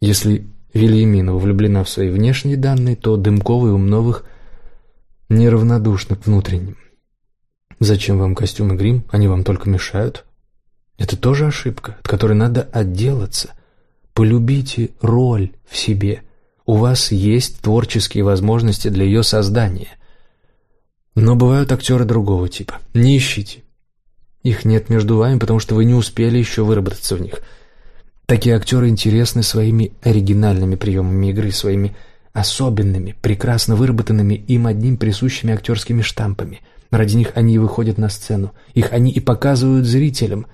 B: Если Вильяминова влюблена в свои внешние данные, то Дымкова и Умновых неравнодушны к внутренним. Зачем вам костюм и грим? Они вам только мешают. Это тоже ошибка, от которой надо отделаться. Полюбите роль в себе – у вас есть творческие возможности для ее создания.
A: Но бывают актеры другого типа. Не ищите. Их нет между вами, потому что вы не успели еще выработаться в них. Такие актеры интересны своими оригинальными приемами игры, своими особенными, прекрасно выработанными им одним присущими актерскими штампами. Ради них они и выходят на сцену. Их они и показывают зрителям.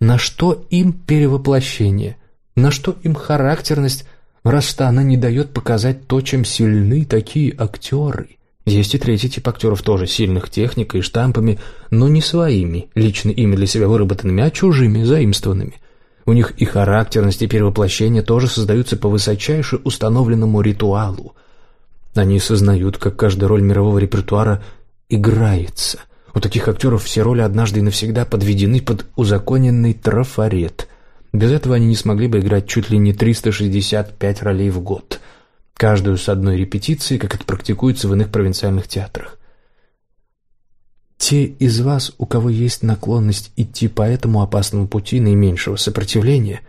A: На что им перевоплощение? На что им характерность, раз что она не дает показать то, чем сильны такие актеры? Есть и третий тип актеров, тоже сильных техникой и штампами, но не своими, лично ими для себя выработанными, а чужими, заимствованными. У них и характерность, и перевоплощение тоже создаются по высочайше установленному ритуалу. Они сознают, как каждая роль мирового репертуара играется. У таких актеров все роли однажды и навсегда подведены под узаконенный трафарет. Без этого они не смогли бы играть чуть ли не 365 ролей в год – каждую с одной репетицией, как это практикуется в иных провинциальных театрах. Те из вас, у кого есть наклонность идти по этому опасному пути наименьшего сопротивления,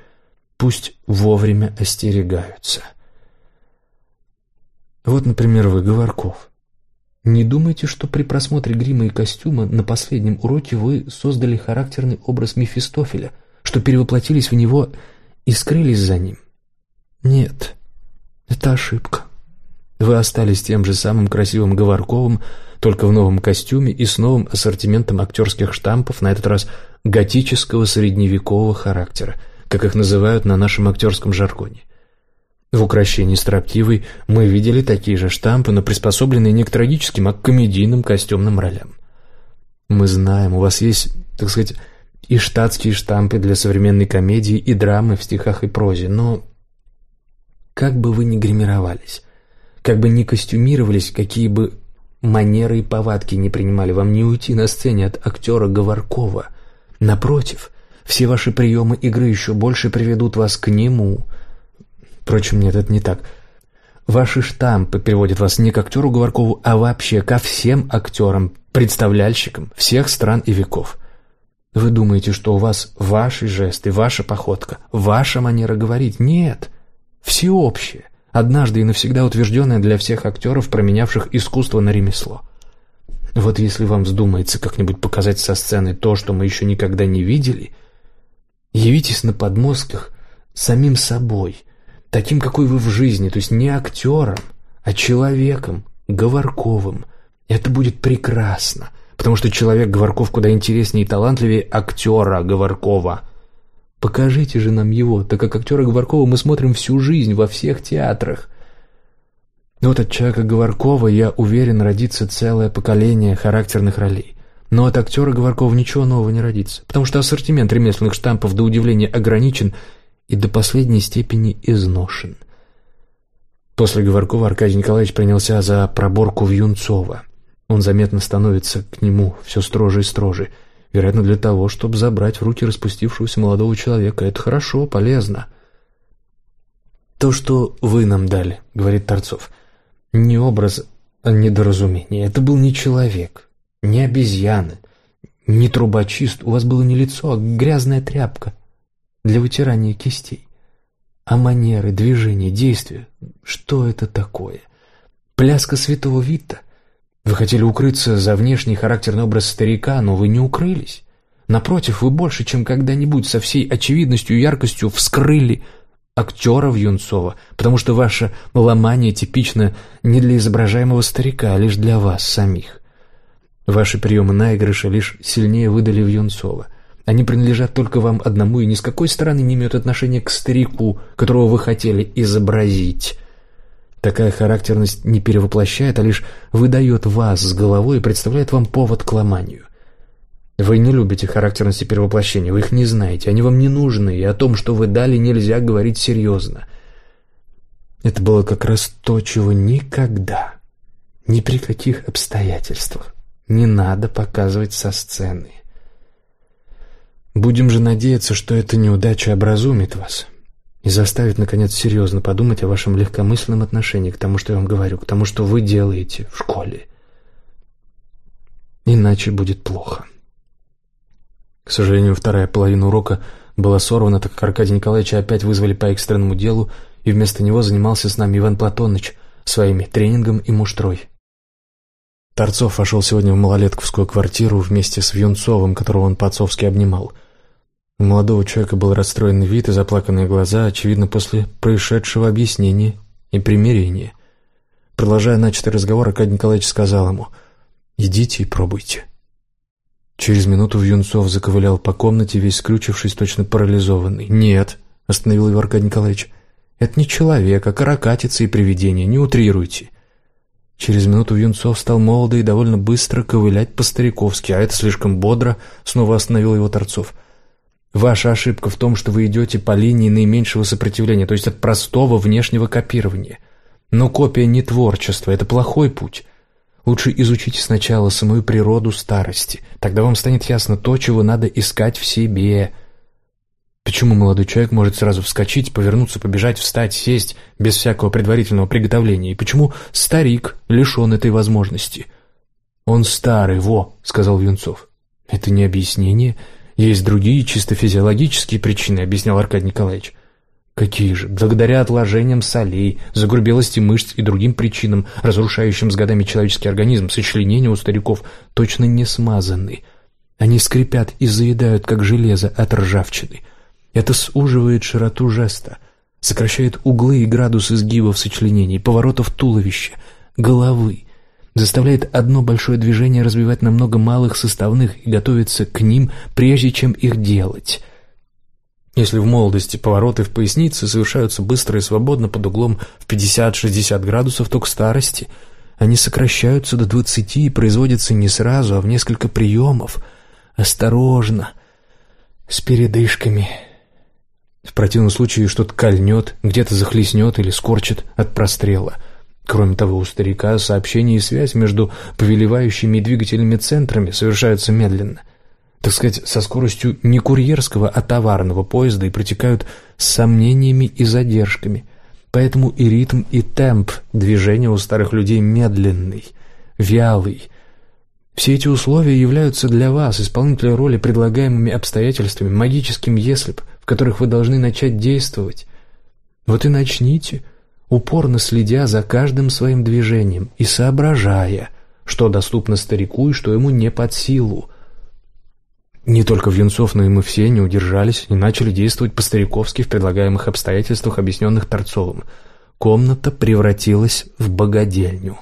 A: пусть вовремя остерегаются. Вот, например, вы, Говорков. Не думайте, что при просмотре грима и костюма на последнем уроке вы создали характерный образ Мефистофеля, что перевоплотились в него и скрылись за ним. Нет, это ошибка. Вы остались тем же самым красивым Говорковым, только в новом костюме и с новым ассортиментом актерских штампов, на этот раз готического средневекового характера, как их называют на нашем актерском жаргоне. В украшении строптивой мы видели такие же штампы, но приспособленные не к трагическим, а к комедийным костюмным ролям. Мы знаем, у вас есть, так сказать, и штатские штампы для современной комедии, и драмы в стихах и прозе, но как бы вы ни гримировались, как бы ни костюмировались, какие бы манеры и повадки не принимали, вам не уйти на сцене от актера Говоркова. Напротив, все ваши приемы игры еще больше приведут вас к нему. Впрочем, нет, это не так. Ваши штампы приводят вас не к актеру Говоркову, а вообще ко всем актерам, представляльщикам всех стран и веков. Вы думаете, что у вас ваши жесты, ваша походка, ваша манера говорить? Нет всеобщее, однажды и навсегда утвержденное для всех актеров, променявших искусство на ремесло. Вот если вам вздумается как-нибудь показать со сцены то, что мы еще никогда не видели, явитесь на подмостках самим собой, таким, какой вы в жизни, то есть не актером, а человеком, Говорковым. Это будет прекрасно, потому что человек Говорков куда интереснее и талантливее актера Говоркова – Покажите же нам его, так как актера Говоркова мы смотрим всю жизнь во всех театрах. Вот от человека Говоркова, я уверен, родится целое поколение характерных ролей. Но от актера Говоркова ничего нового не родится, потому что ассортимент ремесленных штампов до удивления ограничен и до последней степени изношен. После Говоркова Аркадий Николаевич принялся за проборку Вьюнцова. Он заметно становится к нему все строже и строже – Вероятно, для того, чтобы забрать в руки распустившегося молодого человека. Это хорошо, полезно. «То, что вы нам дали», — говорит Торцов, — «не образ, а недоразумение. Это был не человек, не обезьяны, не трубочист. У вас было не лицо, а грязная тряпка для вытирания кистей. А манеры, движения, действия — что это такое? Пляска святого Вита? Вы хотели укрыться за внешний характерный образ старика, но вы не укрылись. Напротив, вы больше, чем когда-нибудь со всей очевидностью и яркостью вскрыли актера Юнцова, потому что ваше ломание типично не для изображаемого старика, а лишь для вас самих. Ваши приемы наигрыша лишь сильнее выдали Юнцова. Они принадлежат только вам одному и ни с какой стороны не имеют отношения к старику, которого вы хотели изобразить. Такая характерность не перевоплощает, а лишь выдает вас с головой и представляет вам повод к ломанию. Вы не любите характерности перевоплощения, вы их не знаете, они вам не нужны, и о том, что вы дали, нельзя говорить серьезно. Это было как раз то, чего никогда, ни при каких обстоятельствах не надо показывать со сцены. Будем же надеяться, что эта неудача образумит вас, и заставит, наконец, серьезно подумать о вашем легкомысленном отношении к тому, что я вам говорю, к тому, что вы делаете в школе. Иначе будет плохо. К сожалению, вторая половина урока была сорвана, так как Аркадия Николаевича опять вызвали по экстренному делу, и вместо него занимался с нами Иван Платоныч своими тренингом и муштрой. Торцов вошел сегодня в малолетковскую квартиру вместе с Вьюнцовым, которого он по-отцовски обнимал. Молодого человека был расстроенный вид и заплаканные глаза, очевидно, после происшедшего объяснения и примирения. Продолжая начатый разговор, Аркадий Николаевич сказал ему «Идите и пробуйте». Через минуту Вьюнцов заковылял по комнате, весь скрючившись, точно парализованный. «Нет», — остановил его Аркадий Николаевич, — «это не человек, а каракатица и привидение, не утрируйте». Через минуту Юнцов стал молодо и довольно быстро ковылять по-стариковски, а это слишком бодро, снова остановил его Торцов. Ваша ошибка в том, что вы идете по линии наименьшего сопротивления, то есть от простого внешнего копирования. Но копия не творчество, это плохой путь. Лучше изучите сначала самую природу старости, тогда вам станет ясно то, чего надо искать в себе – Почему молодой человек может сразу вскочить, повернуться, побежать, встать, сесть, без всякого предварительного приготовления? И почему старик лишен этой возможности? «Он старый, во», — сказал Юнцов. «Это не объяснение. Есть другие, чисто физиологические причины», — объяснял Аркадий Николаевич. «Какие же? Благодаря отложениям солей, загрубелости мышц и другим причинам, разрушающим с годами человеческий организм, сочленения у стариков точно не смазаны. Они скрипят и заедают, как железо от ржавчины». Это суживает широту жеста, сокращает углы и градус изгибов сочленений, поворотов туловища, головы, заставляет одно большое движение развивать на много малых составных и готовиться к ним, прежде чем их делать. Если в молодости повороты в пояснице совершаются быстро и свободно под углом в 50-60 градусов, то к старости они сокращаются до 20 и производятся не сразу, а в несколько приемов, осторожно, с передышками – в противном случае что-то кольнет, где-то захлестнет или скорчит от прострела. Кроме того, у старика сообщение и связь между повелевающими и двигательными центрами совершаются медленно. Так сказать, со скоростью не курьерского, а товарного поезда и протекают с сомнениями и задержками. Поэтому и ритм, и темп движения у старых людей медленный, вялый. Все эти условия являются для вас, исполнителя роли, предлагаемыми обстоятельствами, магическим «если б», которых вы должны начать действовать. Вот и начните, упорно следя за каждым своим движением и соображая, что доступно старику и что ему не под силу. Не только Венцов, но и мы все не удержались и начали действовать по-стариковски в предлагаемых обстоятельствах, объясненных Торцовым. Комната превратилась в богадельню.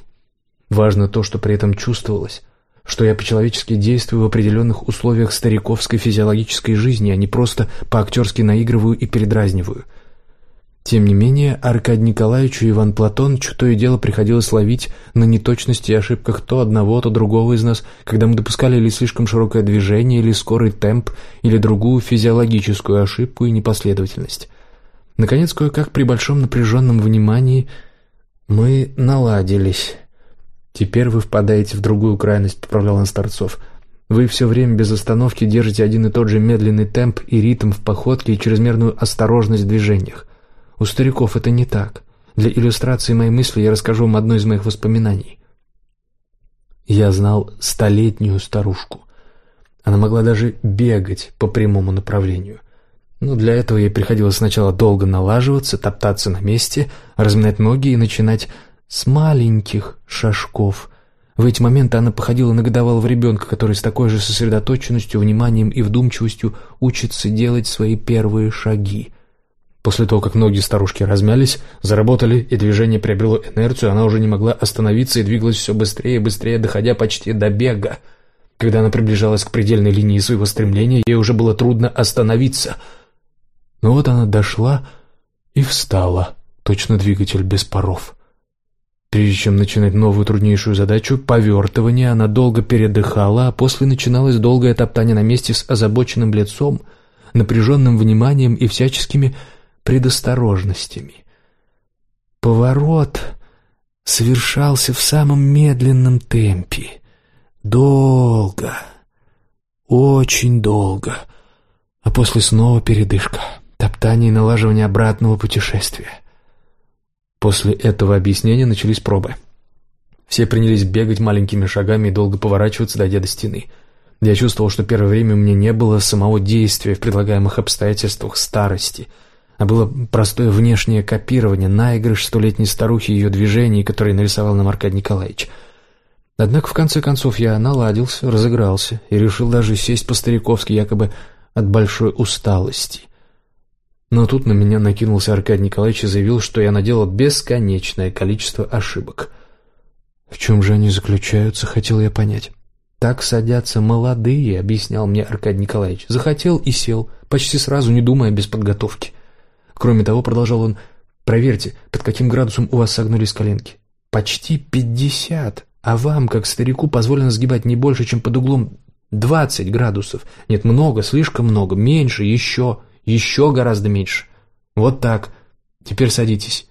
A: Важно то, что при этом чувствовалось – что я по-человечески действую в определенных условиях стариковской физиологической жизни, а не просто по-актерски наигрываю и передразниваю. Тем не менее, Аркадию Николаевичу Иван Платоновичу то и дело приходилось ловить на неточности и ошибках то одного, то другого из нас, когда мы допускали или слишком широкое движение, или скорый темп, или другую физиологическую ошибку и непоследовательность. Наконец, кое-как при большом напряженном внимании мы наладились «Теперь вы впадаете в другую крайность», — поправлял он Старцов. «Вы все время без остановки держите один и тот же медленный темп и ритм в походке и чрезмерную осторожность в движениях. У стариков это не так. Для иллюстрации моей мысли я расскажу вам одно из моих воспоминаний. Я знал столетнюю старушку. Она могла даже бегать по прямому направлению. Но для этого ей приходилось сначала долго налаживаться, топтаться на месте, разминать ноги и начинать с маленьких шажков. В эти моменты она походила на годовалого ребенка, который с такой же сосредоточенностью, вниманием и вдумчивостью учится делать свои первые шаги. После того, как ноги старушки размялись, заработали, и движение приобрело инерцию, она уже не могла остановиться и двигалась все быстрее и быстрее, доходя почти до бега. Когда она приближалась к предельной линии своего стремления, ей уже было трудно остановиться. Но вот она дошла и встала, точно двигатель без паров. Прежде чем начинать новую труднейшую задачу, повертывание, она долго передыхала, а после начиналось долгое топтание на месте с озабоченным лицом, напряженным вниманием и всяческими предосторожностями. Поворот совершался в самом медленном темпе. Долго, очень долго, а после снова передышка, топтание и налаживание обратного путешествия. После этого объяснения начались пробы. Все принялись бегать маленькими шагами и долго поворачиваться, дойдя до стены. Я чувствовал, что первое время у меня не было самого действия в предлагаемых обстоятельствах старости, а было простое внешнее копирование, наигрыш столетней старухи ее движений, которые нарисовал нам Аркадий Николаевич. Однако в конце концов я наладился, разыгрался и решил даже сесть по-стариковски, якобы от большой усталости. Но тут на меня накинулся Аркадий Николаевич и заявил, что я наделал бесконечное количество ошибок. В чем же они заключаются, хотел я понять. Так садятся молодые, объяснял мне Аркадий Николаевич. Захотел и сел, почти сразу, не думая, без подготовки. Кроме того, продолжал он, проверьте, под каким градусом у вас согнулись коленки. Почти пятьдесят, а вам, как старику, позволено сгибать не больше, чем под углом двадцать градусов. Нет, много, слишком много, меньше, еще, еще гораздо меньше. Вот так. Теперь садитесь.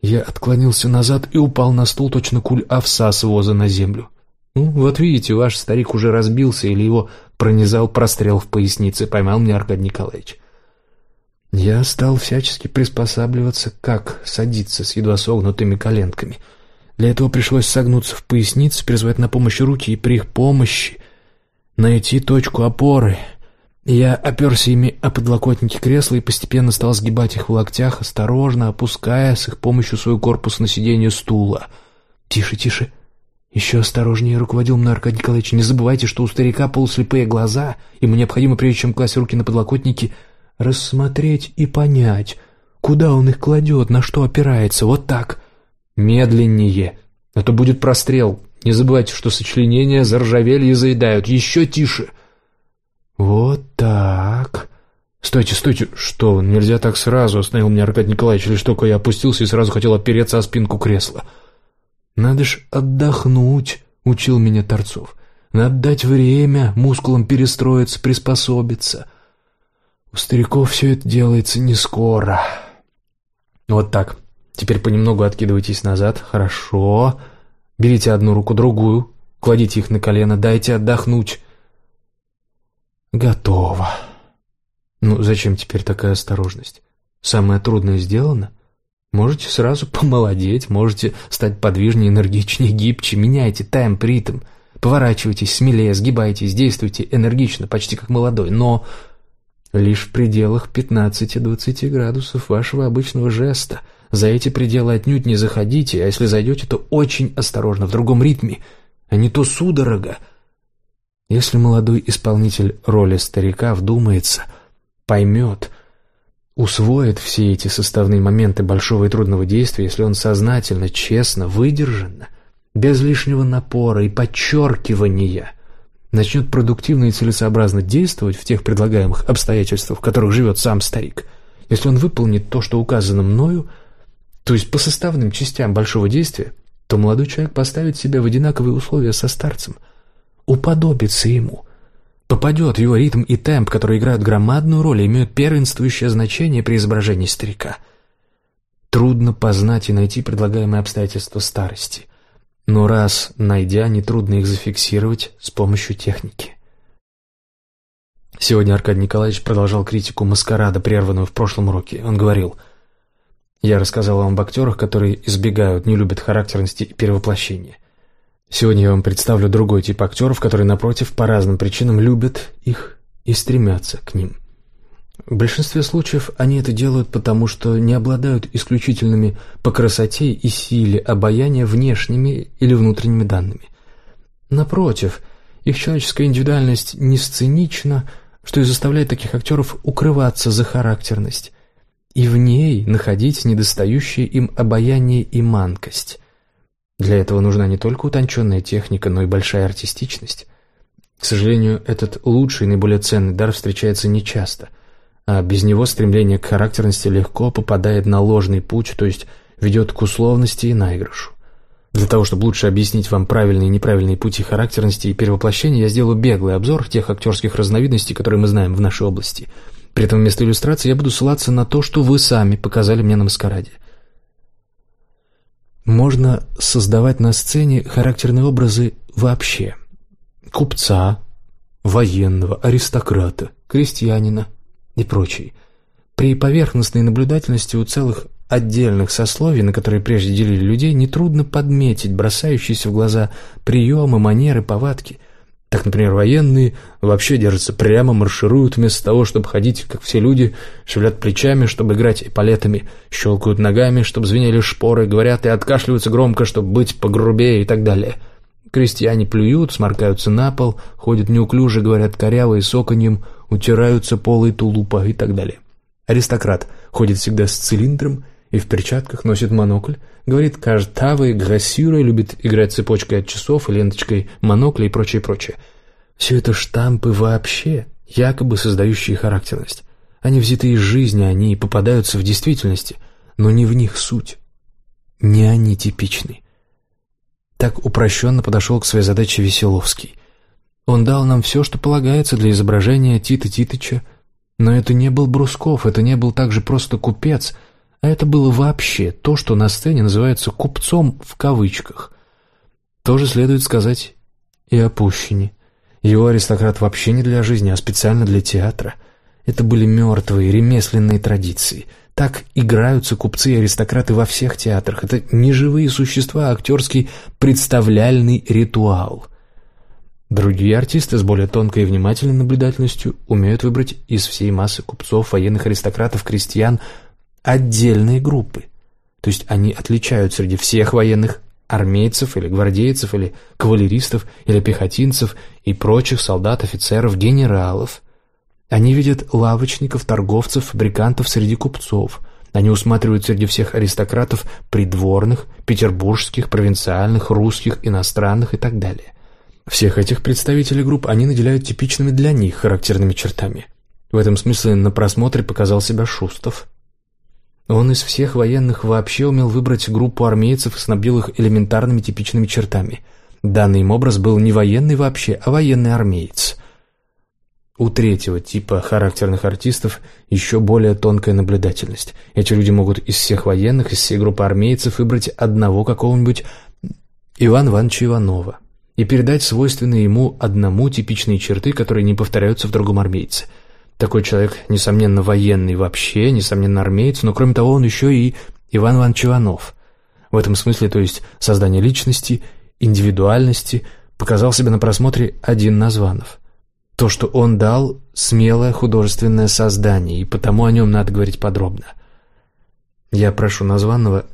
A: Я отклонился назад и упал на стул, точно куль овса с воза на землю. Ну, вот видите, ваш старик уже разбился или его пронизал прострел в пояснице, поймал меня Аркадий Николаевич. Я стал всячески приспосабливаться, как садиться с едва согнутыми коленками. Для этого пришлось согнуться в пояснице, призвать на помощь руки и при их помощи найти точку опоры. Я оперся ими о подлокотники кресла и постепенно стал сгибать их в локтях, осторожно опуская с их помощью свой корпус на сиденье стула. «Тише, тише!» «Еще осторожнее», — руководил мной Аркадий Николаевич. «Не забывайте, что у старика полуслепые глаза. Ему необходимо, прежде чем класть руки на подлокотники, рассмотреть и понять, куда он их кладет, на что опирается. Вот так. Медленнее. А то будет прострел. Не забывайте, что сочленения заржавели и заедают. Еще тише». «Вот так...» «Стойте, стойте! Что, нельзя так сразу?» — остановил меня Аркадий Николаевич. Лишь только я опустился и сразу хотел опереться о спинку кресла. «Надо ж отдохнуть», — учил меня Торцов. «Надо дать время мускулам перестроиться, приспособиться. У стариков все это делается не скоро». «Вот так. Теперь понемногу откидывайтесь назад. Хорошо. Берите одну руку, другую. Кладите их на колено, дайте отдохнуть». «Готово». «Ну, зачем теперь такая осторожность? Самое трудное сделано?» Можете сразу помолодеть, можете стать подвижнее, энергичнее, гибче, меняйте темп, ритм, поворачивайтесь смелее, сгибайтесь, действуйте энергично, почти как молодой, но лишь в пределах 15-20 градусов вашего обычного жеста. За эти пределы отнюдь не заходите, а если зайдете, то очень осторожно, в другом ритме, а не то судорога. Если молодой исполнитель роли старика вдумается, поймет – усвоит все эти составные моменты большого и трудного действия, если он сознательно, честно, выдержанно, без лишнего напора и подчеркивания начнет продуктивно и целесообразно действовать в тех предлагаемых обстоятельствах, в которых живет сам старик, если он выполнит то, что указано мною, то есть по составным частям большого действия, то молодой человек поставит себя в одинаковые условия со старцем, уподобится ему – попадет в его ритм и темп, которые играют громадную роль и имеют первенствующее значение при изображении старика. Трудно познать и найти предлагаемые обстоятельства старости. Но раз найдя, нетрудно их зафиксировать с помощью техники. Сегодня Аркадий Николаевич продолжал критику маскарада, прерванную в прошлом уроке. Он говорил, «Я рассказал вам об актерах, которые избегают, не любят характерности и перевоплощения. Сегодня я вам представлю другой тип актеров, которые, напротив, по разным причинам любят их и стремятся к ним. В большинстве случаев они это делают потому, что не обладают исключительными по красоте и силе обаяния внешними или внутренними данными. Напротив, их человеческая индивидуальность не сценична, что и заставляет таких актеров укрываться за характерность, и в ней находить недостающее им обаяние и манкость. Для этого нужна не только утонченная техника, но и большая артистичность. К сожалению, этот лучший, наиболее ценный дар встречается нечасто, а без него стремление к характерности легко попадает на ложный путь, то есть ведет к условности и наигрышу. Для того, чтобы лучше объяснить вам правильные и неправильные пути характерности и перевоплощения, я сделаю беглый обзор тех актерских разновидностей, которые мы знаем в нашей области. При этом вместо иллюстрации я буду ссылаться на то, что вы сами показали мне на маскараде. Можно создавать на сцене характерные образы вообще. Купца, военного, аристократа, крестьянина и прочее. При поверхностной наблюдательности у целых отдельных сословий, на которые прежде делили людей, нетрудно подметить бросающиеся в глаза приемы, манеры, повадки – так, например, военные вообще держатся прямо, маршируют вместо того, чтобы ходить, как все люди, шевелят плечами, чтобы играть эполетами, щелкают ногами, чтобы звенели шпоры, говорят и откашливаются громко, чтобы быть погрубее и так далее. Крестьяне плюют, сморкаются на пол, ходят неуклюже, говорят коряво и соконьем, утираются полой тулупа и так далее. Аристократ ходит всегда с цилиндром и в перчатках, носит монокль, говорит «кажтавы», «грассюры», любит играть цепочкой от часов ленточкой монокля и прочее, прочее. Все это штампы вообще, якобы создающие характерность. Они взяты из жизни, они попадаются в действительности, но не в них суть. Не они типичны. Так упрощенно подошел к своей задаче Веселовский. Он дал нам все, что полагается для изображения Тита Титыча, но это не был Брусков, это не был также просто купец, а это было вообще то, что на сцене называется «купцом» в кавычках. Тоже следует сказать и о Пущине. Его аристократ вообще не для жизни, а специально для театра. Это были мертвые ремесленные традиции. Так играются купцы и аристократы во всех театрах. Это не живые существа, а актерский представляльный ритуал. Другие артисты с более тонкой и внимательной наблюдательностью умеют выбрать из всей массы купцов, военных аристократов, крестьян отдельные группы. То есть они отличают среди всех военных армейцев или гвардейцев или кавалеристов или пехотинцев и прочих солдат, офицеров, генералов. Они видят лавочников, торговцев, фабрикантов среди купцов. Они усматривают среди всех аристократов придворных, петербургских, провинциальных, русских, иностранных и так далее. Всех этих представителей групп они наделяют типичными для них характерными чертами. В этом смысле на просмотре показал себя Шустов. Он из всех военных вообще умел выбрать группу армейцев снабдил их элементарными типичными чертами. Данный им образ был не военный вообще, а военный армеец. У третьего типа характерных артистов еще более тонкая наблюдательность. Эти люди могут из всех военных, из всей группы армейцев выбрать одного какого-нибудь Ивана Ивановича Иванова и передать свойственные ему одному типичные черты, которые не повторяются в другом армейце – такой человек, несомненно, военный вообще, несомненно, армеец, но кроме того он еще и Иван Иванович Иванов. В этом смысле, то есть создание личности, индивидуальности, показал себе на просмотре один Названов. То, что он дал, смелое художественное создание, и потому о нем надо говорить подробно. Я прошу Названного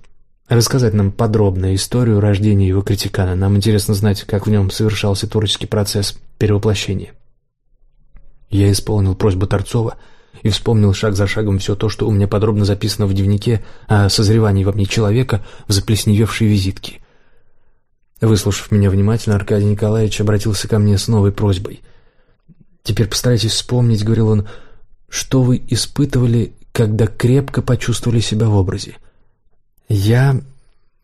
A: рассказать нам подробно историю рождения его критикана. Нам интересно знать, как в нем совершался творческий процесс перевоплощения. Я исполнил просьбу Торцова и вспомнил шаг за шагом все то, что у меня подробно записано в дневнике о созревании во мне человека в заплесневевшей визитке. Выслушав меня внимательно, Аркадий Николаевич обратился ко мне с новой просьбой. «Теперь постарайтесь вспомнить, — говорил он, — что вы испытывали, когда крепко почувствовали себя в образе. Я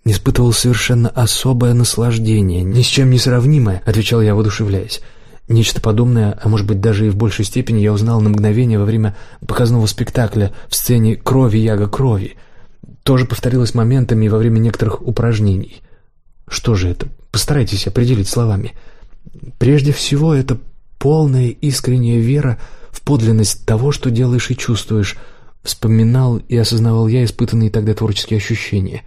A: испытывал совершенно особое наслаждение, ни с чем не сравнимое, — отвечал я, воодушевляясь. Нечто подобное, а может быть даже и в большей степени, я узнал на мгновение во время показного спектакля в сцене «Крови, яга, крови». Тоже повторилось моментами во время некоторых упражнений. Что же это? Постарайтесь определить словами. Прежде всего, это полная искренняя вера в подлинность того, что делаешь и чувствуешь. Вспоминал и осознавал я испытанные тогда творческие ощущения.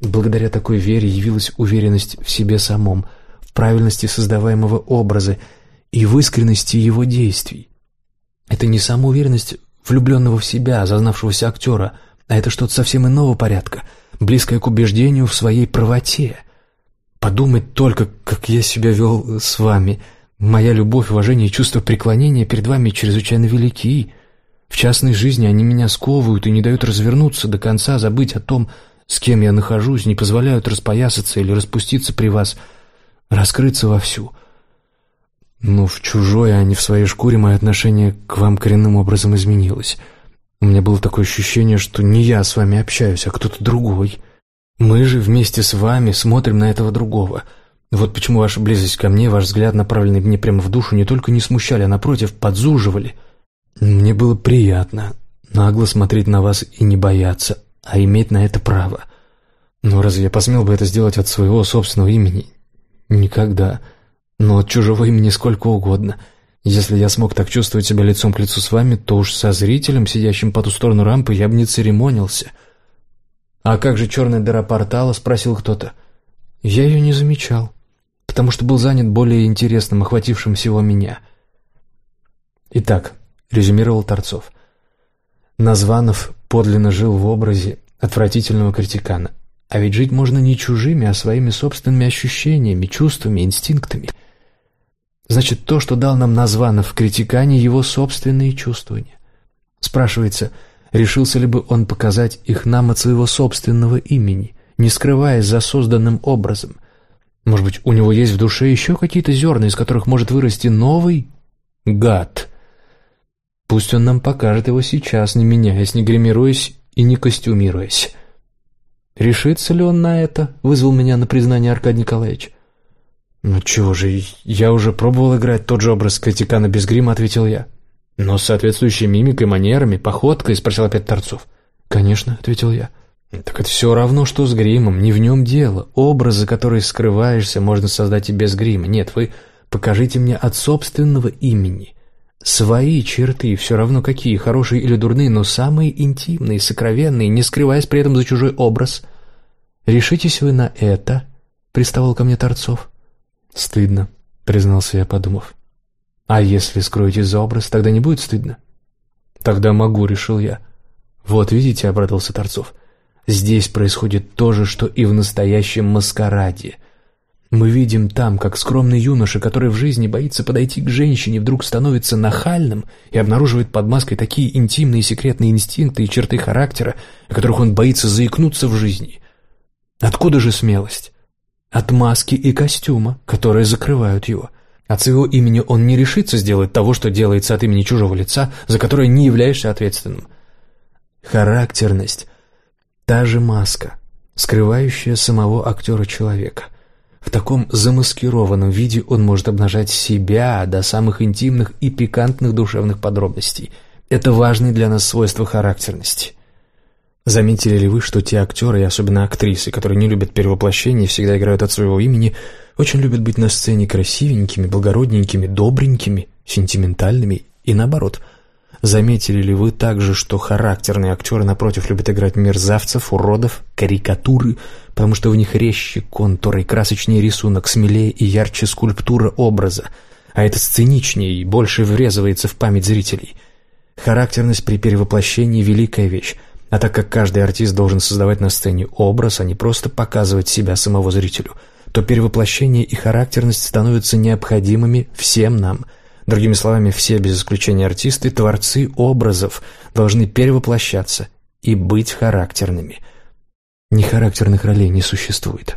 A: Благодаря такой вере явилась уверенность в себе самом – правильности создаваемого образа и в искренности его действий. Это не самоуверенность влюбленного в себя, зазнавшегося актера, а это что-то совсем иного порядка, близкое к убеждению в своей правоте. Подумать только, как я себя вел с вами. Моя любовь, уважение и чувство преклонения перед вами чрезвычайно велики. В частной жизни они меня сковывают и не дают развернуться до конца, забыть о том, с кем я нахожусь, не позволяют распоясаться или распуститься при вас – раскрыться вовсю. Но в чужой, а не в своей шкуре мое отношение к вам коренным образом изменилось. У меня было такое ощущение, что не я с вами общаюсь, а кто-то другой. Мы же вместе с вами смотрим на этого другого. Вот почему ваша близость ко мне, ваш взгляд, направленный мне прямо в душу, не только не смущали, а напротив, подзуживали. Мне было приятно нагло смотреть на вас и не бояться, а иметь на это право. Но разве я посмел бы это сделать от своего собственного имени? Никогда. Но от чужого имени сколько угодно. Если я смог так чувствовать себя лицом к лицу с вами, то уж со зрителем, сидящим по ту сторону рампы, я бы не церемонился. «А как же черная дыра портала?» — спросил кто-то. Я ее не замечал, потому что был занят более интересным, охватившим всего меня. Итак, резюмировал Торцов. Названов подлинно жил в образе отвратительного критикана. А ведь жить можно не чужими, а своими собственными ощущениями, чувствами, инстинктами. Значит, то, что дал нам Названов в критикане, его собственные чувствования. Спрашивается, решился ли бы он показать их нам от своего собственного имени, не скрываясь за созданным образом? Может быть, у него есть в душе еще какие-то зерна, из которых может вырасти новый гад? Пусть он нам покажет его сейчас, не меняясь, не гримируясь и не костюмируясь. Решится ли он на это? Вызвал меня на признание Аркадий Николаевич. Ну чего же, я уже пробовал играть тот же образ критикана без грима, ответил я. Но с соответствующей мимикой, манерами, походкой, спросил опять Торцов. Конечно, ответил я. Так это все равно, что с гримом, не в нем дело. Образы, которые скрываешься, можно создать и без грима. Нет, вы покажите мне от собственного имени. Свои черты, все равно какие, хорошие или дурные, но самые интимные, сокровенные, не скрываясь при этом за чужой образ. «Решитесь вы на это?» — приставал ко мне Торцов. «Стыдно», — признался я, подумав. «А если скроетесь за образ, тогда не будет стыдно?» «Тогда могу», — решил я. «Вот, видите», — обрадовался Торцов, — «здесь происходит то же, что и в настоящем маскараде». Мы видим там, как скромный юноша, который в жизни боится подойти к женщине, вдруг становится нахальным и обнаруживает под маской такие интимные секретные инстинкты и черты характера, о которых он боится заикнуться в жизни. Откуда же смелость? От маски и костюма, которые закрывают его. От своего имени он не решится сделать того, что делается от имени чужого лица, за которое не являешься ответственным. Характерность – та же маска, скрывающая самого актера человека – в таком замаскированном виде он может обнажать себя до самых интимных и пикантных душевных подробностей. Это важные для нас свойства характерности. Заметили ли вы, что те актеры, и особенно актрисы, которые не любят перевоплощение, всегда играют от своего имени, очень любят быть на сцене красивенькими, благородненькими, добренькими, сентиментальными и наоборот – Заметили ли вы также, что характерные актеры, напротив, любят играть мерзавцев, уродов, карикатуры, потому что в них резче контуры, красочнее рисунок, смелее и ярче скульптура образа, а это сценичнее и больше врезывается в память зрителей. Характерность при перевоплощении – великая вещь, а так как каждый артист должен создавать на сцене образ, а не просто показывать себя самого зрителю, то перевоплощение и характерность становятся необходимыми всем нам – Другими словами, все без исключения артисты, творцы образов, должны перевоплощаться и быть характерными. Нехарактерных ролей не существует.